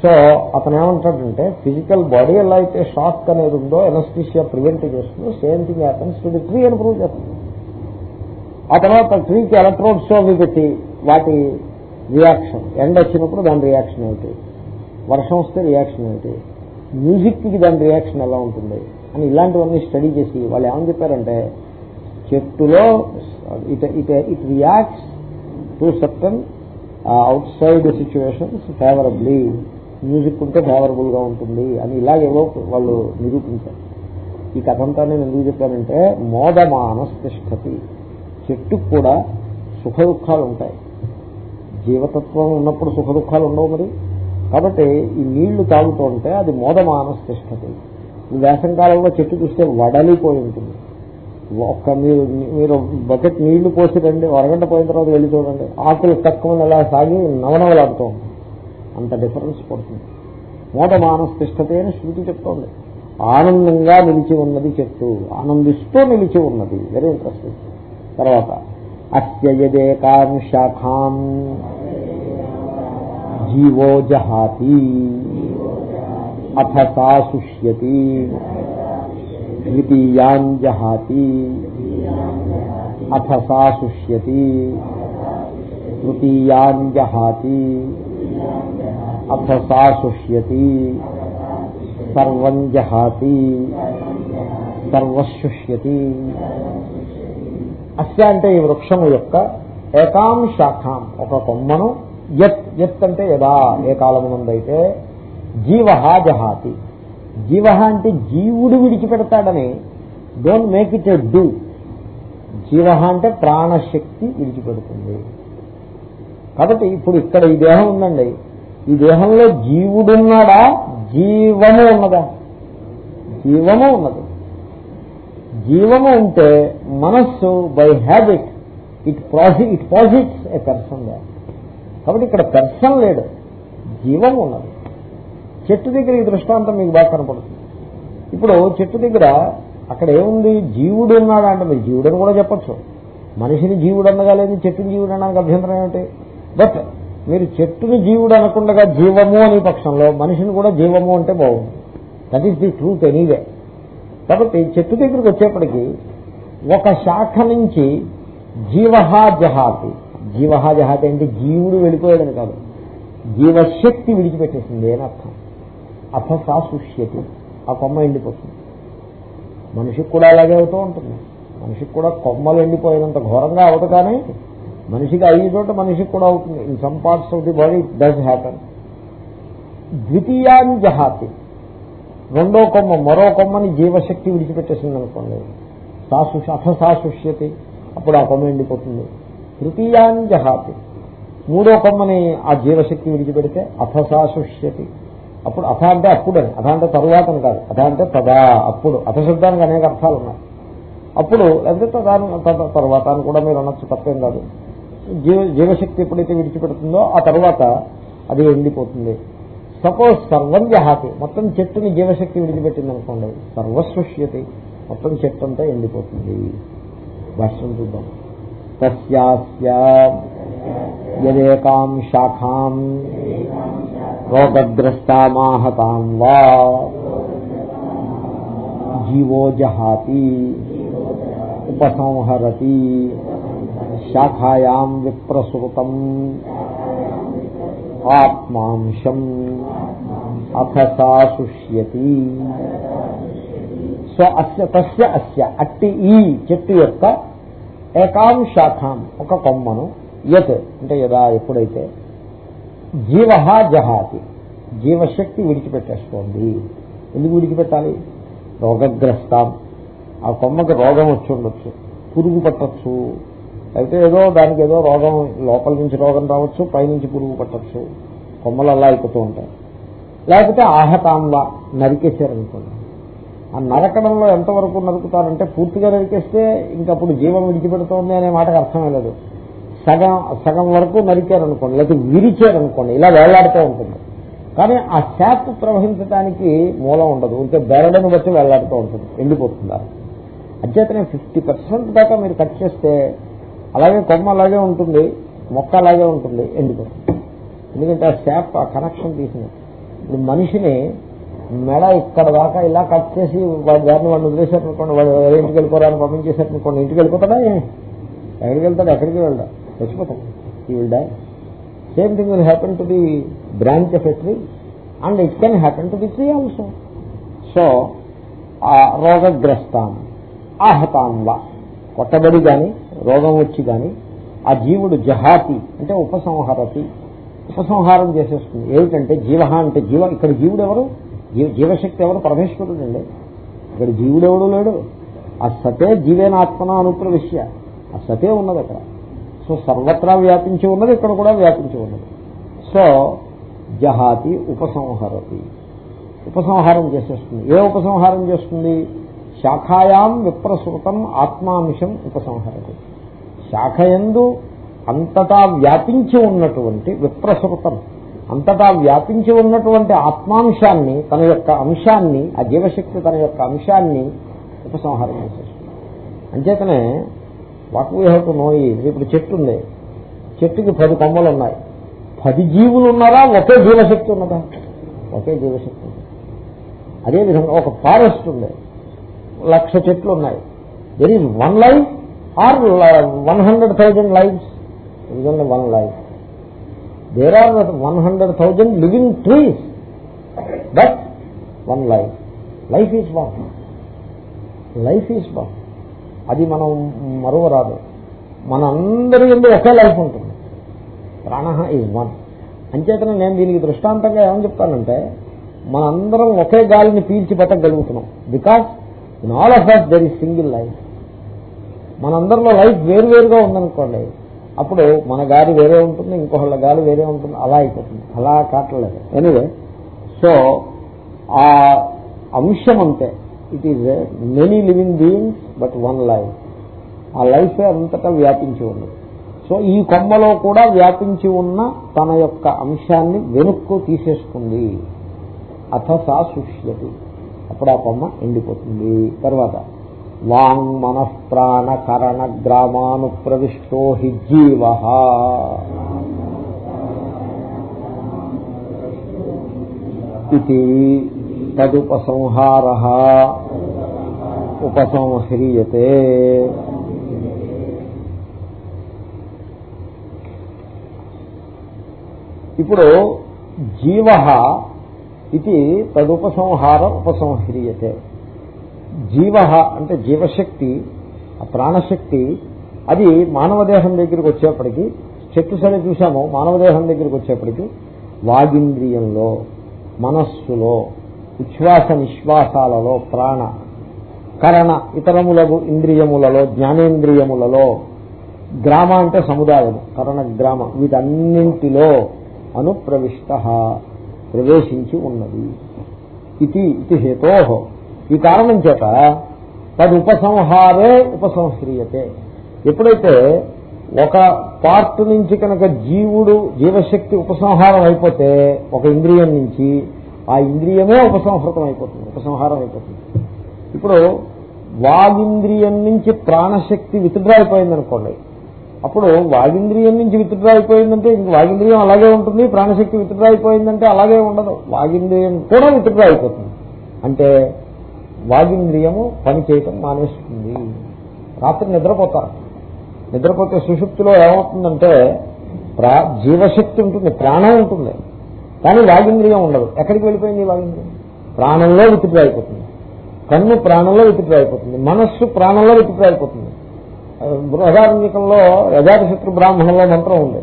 సో అతను ఏమంటాడంటే ఫిజికల్ బాడీ ఎలా అయితే షాక్ అనేది ఉందో ఎనస్టీషియా ప్రివెంట్ చేస్తుందో same thing happens to the tree అని ప్రూవ్ చేస్తుంది ఆ తర్వాత ట్రీకి ఎలక్ట్రోడ్స్ అవి పెట్టి వాటి రియాక్షన్ ఎండ వచ్చినప్పుడు దాని రియాక్షన్ ఏమిటి? వర్షం వస్తే రియాక్షన్ ఏమిటి? మ్యూజిక్కి దాని రియాక్షన్ ఎలా ఉంటుంది? అని ఇలాంటివన్నీ స్టడీ చేసి వాళ్ళు ఏమని చెప్పారంటే చెట్టులో it it it reacts to certain outside situations favourably music ఉంటే ఫేవరబుల్గా ఉంటుంది అని ఇలాగేవో వాళ్ళు నిరూపించారు. ఈ కథ అంతా నేను ఎందుకు చెప్పానంటే మోదమానస్తిష్టతి చెట్టుకు కూడా సుఖ దుఃఖాలు ఉంటాయి. జీవతత్వం ఉన్నప్పుడు సుఖ దుఃఖాలు ఉండవు మరి. కాబట్టి ఈ నీళ్ళు తాగుతూ ఉంటే అది మోదమానస్తిష్టతి. ఈ వేసంకాలంలో చెట్టు చూస్తే వడలిపోయి ఉంటుంది. ఒక్క మీరు మీరు బకెట్ నీళ్ళు పోసి రండి అరగంట పోయిన తర్వాత వెళ్ళి చూడండి. ఆకులు తక్కువ అలా సాగి నవనవలాడుతూ ఉంటుంది అంత డిఫరెన్స్ పడుతుంది. మోట మానస్తిష్టతే అని శృతి చెప్తోంది. ఆనందంగా నిలిచి ఉన్నది చెట్టు. ఆనందిస్తూ నిలిచి ఉన్నది. వెరీ ఇంట్రెస్టింగ్ తర్వాత అస్యదేకాం శాఖాం జీవో జహాతి అథ సా సుష్యతి ద్వితీయాం జహాతి అథ సా సుష్యతి తృతీయాం జహాతి అథ సా సుష్యతి సర్వం జహాతి సర్వశుష్యతి అస్య అంటే ఈ వృక్షము యొక్క ఏకాం శాఖాం ఒక కొమ్మను ఎత్ ఎత్ అంటే యదా ఏ కాలమునందైతే జీవ జహాతి. జీవ అంటే జీవుడు విడిచిపెడతాడని don't make it a do జీవ అంటే ప్రాణశక్తి విడిచిపెడుతుంది. కాబట్టి ఇప్పుడు ఇక్కడ ఈ దేహం ఉందండి. ఈ దేహంలో జీవుడున్నాడా? జీవము ఉన్నదా? జీవము ఉన్నది. జీవము ఉంటే మనస్సు by habit it process it posits a person కాబట్టి ఇక్కడ పెర్సన్ లేడు జీవం ఉన్నది. చెట్టు దగ్గర ఈ దృష్టాంతం మీకు బాగా కనపడుతుంది. ఇప్పుడు చెట్టు దగ్గర అక్కడ ఏముంది? జీవుడు ఉన్నాడా అంటే మీరు జీవుడు అని కూడా చెప్పచ్చు. మనిషిని జీవుడు అనగా లేదు చెట్టుని జీవుడు అనడానికి అభ్యంతరం ఏమిటి? బట్ మీరు చెట్టుని జీవుడు అనకుండా జీవము అనే పక్షంలో మనిషిని కూడా జీవము అంటే బాగుంది. That is the truth anyway కాబట్టి చెట్టు దగ్గరికి వచ్చేప్పటికి ఒక శాఖ నుంచి జీవహ జహాతి జీవహా జహాతి అంటే జీవుడు వెళ్ళిపోయాడని కాదు. జీవశక్తి విడిచిపెట్టేసింది అని అర్థం. అథ సుష్యతి. ఆ కొమ్మ ఎండిపోతుంది. మనిషికి కూడా అలాగే అవుతూ ఉంటుంది. మనిషికి కూడా కొమ్మలు ఎండిపోయినంత ఘోరంగా అవదు కానీ మనిషికి అయ్యి చోట మనిషికి కూడా అవుతుంది. In some parts of the body does happen ద్వితీయాన్ని జహాతి రెండో కొమ్మ మరో కొమ్మని జీవశక్తి విడిచిపెట్టేసింది అనుకోండి సాసు అథ సాసుష్యతి అప్పుడు ఆ కొమ్మ ఎండిపోతుంది. తృతీయాన్ని జహాతి. మూడో కొమ్మని ఆ జీవశక్తి విడిచిపెడితే అథ సాసుష్యతి అప్పుడు అథ అంటే అప్పుడని అని. అథ అంటే తరువాతని కాదు. అథ అంటే తదా అప్పుడు. అథ శబ్దానికి అనేక అర్థాలు ఉన్నాయి. అప్పుడు లేకపోతే తదాని తర్వాత అని కూడా మీరు అనొచ్చు తప్పేం కాదు. జీవ జీవశక్తి ఎప్పుడైతే విడిచిపెడుతుందో ఆ తర్వాత అది ఎండిపోతుంది. సపోజ్ సర్వం జహాతి మొత్తం చెట్టుని జీవశక్తి విడిచిపెట్టింది అనుకోండి సర్వసృష్యతి మొత్తం చెట్టు అంతా ఎండిపోతుంది. భాష్యం చూద్దాం. తస్యాస్యేకాం శాఖాం రోగగ్రస్తామాహతాం వా జీవో జహాతి ఉపసంహరతి శాఖాయాం విప్రసృతం ఆత్మాంశం అథ సా సుష్యతి. సో అస్య తస్య అస్య అట్టి ఈ చెట్టు యొక్క ఏకాం శాఖాం ఒక కొమ్మను యత్ అంటే యదా ఎప్పుడైతే జీవ జహాతి జీవశక్తి విడిచిపెట్టేస్తోంది. ఎందుకు విడిచిపెట్టాలి? రోగగ్రస్తాం. ఆ కొమ్మకి రోగం వచ్చి ఉండొచ్చు పురుగు పట్టచ్చు. అయితే ఏదో దానికి ఏదో రోగం లోపల నుంచి రోగం రావచ్చు పైనుంచి పురుగు పట్టచ్చు. కొమ్మలు అలా అయిపోతూ ఉంటాయి. లేకపోతే ఆహతాంలా నరికేశారనుకోండి. ఆ నరకడంలో ఎంతవరకు నరుకుతారంటే పూర్తిగా నరికేస్తే ఇంకప్పుడు జీవం విడిచిపెడుతోంది అనే మాటకు అర్థమే లేదు. సగం సగం వరకు నరికారనుకోండి లేకపోతే విరిచారనుకోండి ఇలా వేలాడుతూ ఉంటుంది. కానీ ఆ శాప్ ప్రవహించడానికి మూలం ఉండదు ఇంకా బెరడను బట్టి వేలాడుతూ ఉంటుంది ఎండిపోతుందా? అధ్యతనే ఫిఫ్టీ పర్సెంట్ దాకా మీరు కట్ చేస్తే అలాగే కొమ్మ అలాగే ఉంటుంది మొక్క అలాగే ఉంటుంది ఎండిపోతుంది ఎందుకంటే ఆ స్టాప్ ఆ కనెక్షన్ తీసింది. ఇప్పుడు మనిషిని మెడ ఇక్కడ దాకా ఇలా కట్ చేసి వాడి దారిని వాడిని వదిలేశారనుకోండి వాడు ఇంటికి వెళ్ళిపోరాని పంపించేశారనుకోండి ఇంటికి వెళ్ళిపోతాడా ఎక్కడికి వెళ్తాడు? ఎక్కడికి వెళ్దా చచ్చిపోతాడు. He will die same thing will happen to the branch of a tree and it can happen to the tree also so ఆ రోగగ్రస్తాం వా. కొట్టబడి కానీ రోగం వచ్చి కానీ ఆ జీవుడు జహాతి అంటే ఉపసంహారతి ఉపసంహారం చేసేస్తుంది. ఏమిటంటే జీవ అంటే జీవ ఇక్కడ జీవుడు ఎవరు జీవశక్తి ఎవరు? పరమేశ్వరుడు అండి ఇక్కడ జీవుడు ఎవడు లేడు? ఆ సతే జీవేనాత్మన అనుప్రవిశ్య. ఆ సతే ఉన్నది అక్కడ. సో సర్వత్రా వ్యాపించి ఉన్నది ఇక్కడ కూడా వ్యాపించి ఉన్నది. సో జహాతి ఉపసంహరతి. ఉపసంహారం చేసేస్తుంది. ఏ ఉపసంహారం చేస్తుంది? శాఖాయాం విప్రసృతం ఆత్మాంశం ఉపసంహరతి. శాఖయందు అంతటా వ్యాపించి ఉన్నటువంటి విప్రసృతం. అంతటా వ్యాపించి ఉన్నటువంటి ఆత్మాంశాన్ని తన యొక్క అంశాన్ని ఆ జీవశక్తి తన యొక్క అంశాన్ని ఉపసంహారం చేసేస్తుంది అంచేతనే what we have to know ఇప్పుడు చెట్టు ఉంది. చెట్టుకి పది కొమ్మలు ఉన్నాయి పది జీవులు ఉన్నారా ఒకే జీవశక్తి ఉన్నదా? ఒకే జీవశక్తి ఉంది అదేవిధంగా ఒక ఫారెస్ట్ ఉంది. లక్ష చెట్లు ఉన్నాయి there is one life or one hundred thousand lifes is one life there are one hundred thousand living trees but one life life is one. Life is one. అది మనం మరువరాదు. మనందరి ఎందుకు ఒకే లైఫ్ ఉంటుంది. ప్రాణ ఈజ్ వన్. అంచేతనే నేను దీనికి దృష్టాంతంగా ఏమని చెప్తానంటే మనందరం ఒకే గాలిని పీల్చి బతకగలుగుతున్నాం. Because in all of that there is single life మనందరిలో లైఫ్ వేరువేరుగా ఉందనుకోండి అప్పుడు మన గాలి వేరే ఉంటుంది ఇంకొకళ్ళ గాలి వేరే ఉంటుంది అలా అయిపోతుంది. అలా కాటలేదు. ఎనివే సో ఆ అంశం అంతే. It is many living beings but one life ఆ లైఫ్ అంతటా వ్యాపించి ఉంది సో ఈ కొమ్మలో కూడా వ్యాపించి ఉన్న తన యొక్క అంశాన్ని వెనుక్కు తీసేసుకుంది. అథ సా సుష్యతి. అప్పుడు ఆ కొమ్మ ఎండిపోతుంది. తర్వాత వాంగ్ మనఃప్రాణ కరణ గ్రామాను ప్రవిష్టో హి జీవ. ఇది తదుపసంహార ఉపసంహ్రియతే. ఇప్పుడు జీవ ఇది తదుపసంహార ఉపసంహ్రీయతే. జీవ అంటే జీవశక్తి ఆ ప్రాణశక్తి అది మానవ దేహం దగ్గరికి వచ్చేప్పటికి చెట్టు సరే చూసాము మానవ దేహం దగ్గరికి వచ్చేప్పటికి వాగింద్రియంలో మనస్సులో ఉచ్ఛ్వాస నిశ్వాసాలలో ప్రాణ కరణ ఇతరములకు ఇంద్రియములలో జ్ఞానేంద్రియములలో గ్రామ అంటే సముదాయము కరణ గ్రామ వీటన్నింటిలో అనుప్రవిష్ట ప్రవేశించి ఉన్నది. ఇది ఇది హేతో. ఈ కారణం చేత తది ఉపసంహారే ఉపసంహ్రియతే. ఎప్పుడైతే ఒక పార్ట్ నుంచి కనుక జీవుడు జీవశక్తి ఉపసంహారం అయిపోతే ఒక ఇంద్రియం నుంచి ఆ ఇంద్రియమే ఉపసంహృతం అయిపోతుంది ఉపసంహారం అయిపోతుంది. ఇప్పుడు వాగింద్రియం నుంచి ప్రాణశక్తి విత్డ్రా అయిపోయింది అనుకోండి అప్పుడు వాగింద్రియం నుంచి విత్డ్రా అయిపోయిందంటే ఇంక వాగింద్రియం అలాగే ఉంటుంది ప్రాణశక్తి విత్డ్రా అయిపోయిందంటే అలాగే ఉండదు. వాగింద్రియం కూడా విత్డ్రా అయిపోతుంది. అంటే వాగింద్రియము పని చేయటం మానేస్తుంది. రాత్రి నిద్రపోతారు నిద్రపోతే సుషుప్తిలో ఏమవుతుందంటే ప్రా జీవశక్తి ఉంటుంది ప్రాణం ఉంటుంది. కానీ వాగింద్రియం ఉండదు. ఎక్కడికి వెళ్ళిపోయింది వాగింద్రియం? ప్రాణంలో విత్డ్రా అయిపోతుంది. కన్ను ప్రాణంలో విత్డ్రా అయిపోతుంది. మనస్సు ప్రాణంలో విత్డ్రా అయిపోతుంది. బృహదారంగికంలో యజాతశత్రు బ్రాహ్మణంలో మంత్రం ఉంది.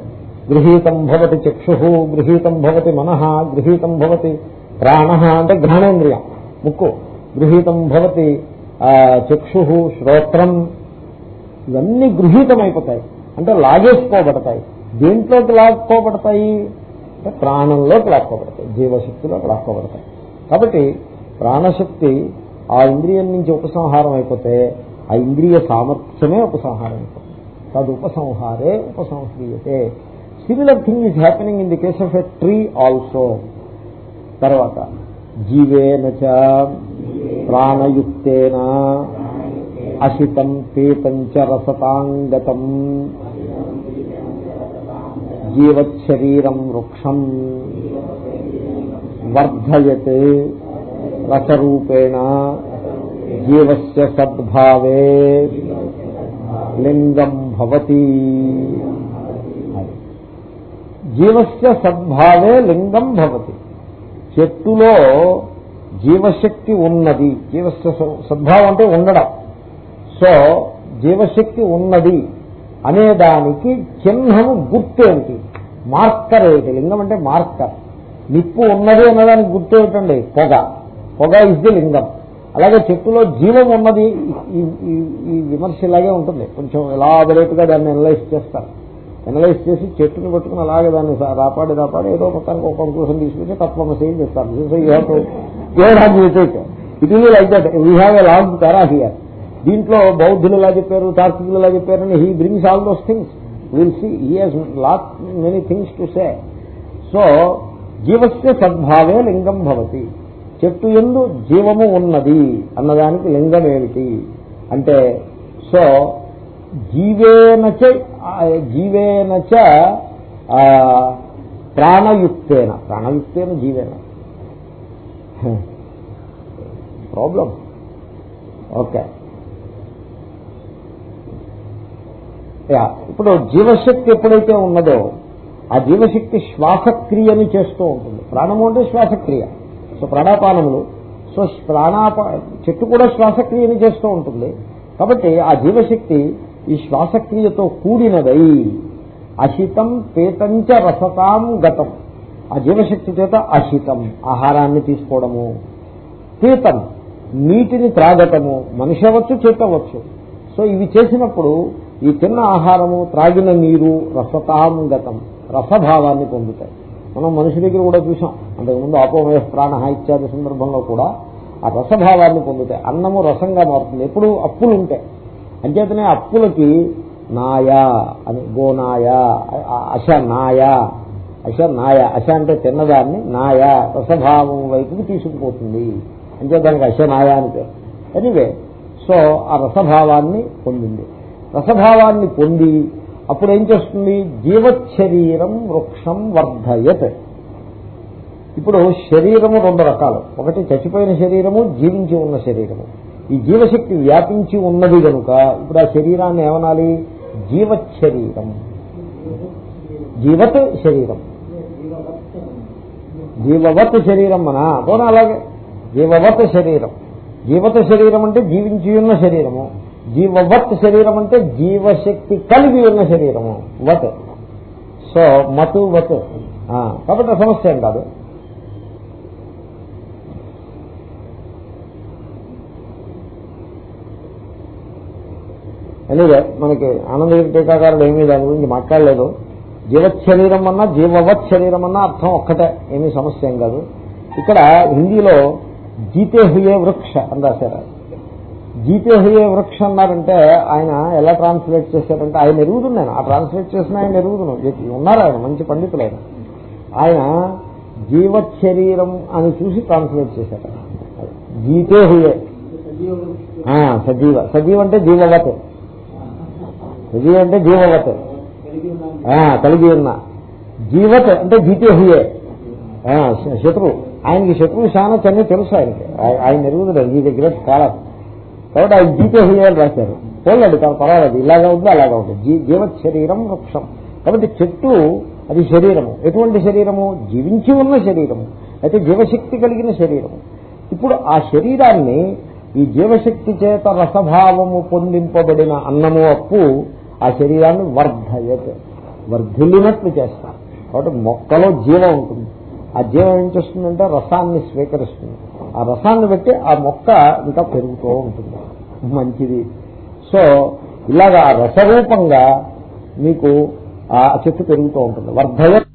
గృహీతం భవతి చక్షు గృహీతం భవతి మనః గృహీతం భవతి ప్రాణ అంటే ఘ్రాణేంద్రియం ముక్కు. గృహీతం భవతి చక్షు శ్రోత్రం ఇవన్నీ గృహీతమైపోతాయి. అంటే లాగేసుకోబడతాయి. దేంట్లోకి లాక్కోబడతాయి? అంటే ప్రాణంలోకి లాక్కోబడతాయి. జీవశక్తిలోకి లాక్కోబడతాయి. కాబట్టి ప్రాణశక్తి ఆ ఇంద్రియం నుంచి ఉపసంహారం అయిపోతే ఆ ఇంద్రియ సామర్థ్యమే ఉపసంహారం అయిపోతుంది తదు ఉపసంహారే ఉపసంహ్రీయతే. Similar thing is happening in the case of a tree also తర్వాత జీవేన ప్రాణయుక్తేన అశితం పీతం చ రసతాంగతం జీవశరీరం వృక్షం వర్ధయత్ రసరూపేణ జీవస్య సద్భావే లింగం భవతి. జీవస్య సద్భావే లింగం భవతి. చెట్టులో జీవశక్తి ఉన్నది. జీవ సద్భావం అంటే ఉండడం. సో జీవశక్తి ఉన్నది అనేదానికి చిహ్నము గుర్తేమిటి? మార్కర్ ఏమిటి? లింగం అంటే మార్కర్. నిప్పు ఉన్నది అన్నదానికి గుర్తేమిటండి పొగ. పొగ ఇస్ ది లింగం. అలాగే చెట్టులో జీవం ఉన్నది ఈ విమర్శ ఇలాగే ఉంటుంది. కొంచెం ఎలా వెరైటీగా దాన్ని అనలైజ్ చేస్తారు. అనలైజ్ చేసి చెట్టుని పట్టుకుని అలాగే దాన్ని రాపాడి రాపాడి ఏదో మొత్తానికి ఒక కంక్లూషన్ తీసుకొచ్చి తత్వమసేం చేస్తారు. It is like that we have a long para here దీంట్లో బౌద్ధులు ఎలా చెప్పారు తార్కికులు ఎలా చెప్పారని he brings all those things will see he has lot many things to say so జీవస్య సద్భావే లింగం భవతి. చెట్టు ఎందు జీవము ఉన్నది అన్నదానికి లింగం ఏమిటి? అంటే సో జీవేనచ జీవేనచ ప్రాణయుక్తేన. ప్రాణయుక్తేన జీవేన. ప్రాబ్లం. ఓకే. ఇప్పుడు జీవశక్తి ఎప్పుడైతే ఉన్నదో ఆ జీవశక్తి శ్వాసక్రియని చేస్తూ ఉంటుంది. ప్రాణము అంటే శ్వాసక్రియ. సో ప్రాణాపానములు. సో ప్రాణాప చెట్టు కూడా శ్వాసక్రియని చేస్తూ ఉంటుంది. కాబట్టి ఆ జీవశక్తి ఈ శ్వాసక్రియతో కూడినదై అశితం పేతంచ రసతాం గతం. ఆ జీవశక్తి చేత అశితం ఆహారాన్ని తీసుకోవడము. పీతం నీటిని త్రాగటము. మనిషి అవ్వచ్చు చేతవచ్చు సో ఇవి చేసినప్పుడు ఈ తిన్న ఆహారము త్రాగిన నీరు రసతాం గతం రసభావాన్ని పొందుతాయి. మనం మనిషి దగ్గర కూడా చూసాం. అంతకుముందు అపోమయ ప్రాణ ఇత్యాది సందర్భంలో కూడా ఆ రసభావాన్ని పొందుతాయి. అన్నము రసంగా మారుతుంది. ఎప్పుడు అప్పులు ఉంటాయి అంచేతనే అప్పులకి నాయా అని గోనాయ అశ నాయా అశ నాయ అశ అంటే తిన్నదాన్ని నాయా రసభావం వైపుకి తీసుకుపోతుంది. అంటే దానికి అశ నాయా అని పేరు. ఎనివే సో ఆ రసభావాన్ని పొందింది. రసభావాన్ని పొంది అప్పుడు ఏం చేస్తుంది? జీవశరీరం వృక్షం వర్ధయత్. ఇప్పుడు శరీరము రెండు రకాలు. ఒకటి చచ్చిపోయిన శరీరము జీవించి ఉన్న శరీరము. ఈ జీవశక్తి వ్యాపించి ఉన్నది కనుక ఇప్పుడు ఆ శరీరాన్ని ఏమనాలి? జీవత్ శరీరం జీవత్ శరీరం. జీవవత్ శరీరం అనా? పోనా అలాగే? జీవవత్ శరీరం. జీవత శరీరం అంటే జీవించి ఉన్న శరీరము. జీవవత్ శరీరం అంటే జీవశక్తి కలిగి ఉన్న శరీరము. వత్. సో మతు వత్. కాబట్టి సమస్య ఏం కాదు. ఎనీవే మనకి ఆనంద టీకాకారుడు ఏమీ దాని గురించి మాట్లాడలేదు. జీవత్ శరీరం అన్నా జీవవత్ శరీరం అన్నా అర్థం ఒక్కటే ఏమీ సమస్య ఏం కాదు. ఇక్కడ హిందీలో జీతే హుయే వృక్ష అని రాశారు. జీతే హుయే వృక్ష అన్నారంటే ఆయన ఎలా ట్రాన్స్లేట్ చేశారంటే ఆయన ఎరుగుతున్నాను ఆ ట్రాన్స్లేట్ చేసిన ఆయన ఎరుగుతున్నాను ఉన్నారు ఆయన? మంచి పండితులు ఆయన ఆయన జీవత్ శరీరం అని చూసి ట్రాన్స్లేట్ చేశారు. జీతే హుయే సజీవ. సజీవ అంటే జీవవత్. సజీవ అంటే జీవవత్. కలిగి ఉన్న. జీవత్ అంటే జీతే హుయే శత్రువు. ఆయనకి శత్రువు చాలా చెన్ని తెలుసు ఆయనకి. ఆయన ఎరుగుదలేదు ఈ దగ్గర కాలం కాబట్టి ఆయన జీతే హుయాలు రాశారు. పోలేడు తన పర్వాలేదు. ఇలాగా ఉంది అలాగా ఉంది. జీవత్ శరీరం వృక్షం. కాబట్టి చెట్టు అది శరీరము. ఎటువంటి శరీరము? జీవించి ఉన్న శరీరము. అయితే జీవశక్తి కలిగిన శరీరము. ఇప్పుడు ఆ శరీరాన్ని ఈ జీవశక్తి చేత రసభావము పొందింపబడిన అన్నము అప్పు ఆ శరీరాన్ని వర్ధయత్. వర్ధిల్లినట్లు చేస్తారు. కాబట్టి మొక్కలో జీవం ఉంటుంది. ఆ జీవం ఏం చేస్తుందంటే రసాన్ని స్వీకరిస్తుంది. ఆ రసాన్ని బట్టి ఆ మొక్క ఇంకా పెరుగుతూ ఉంటుంది. మంచిది. సో ఇలాగా రసరూపంగా మీకు ఆ చెట్టు పెరుగుతూ ఉంటుంది. వర్ధయత్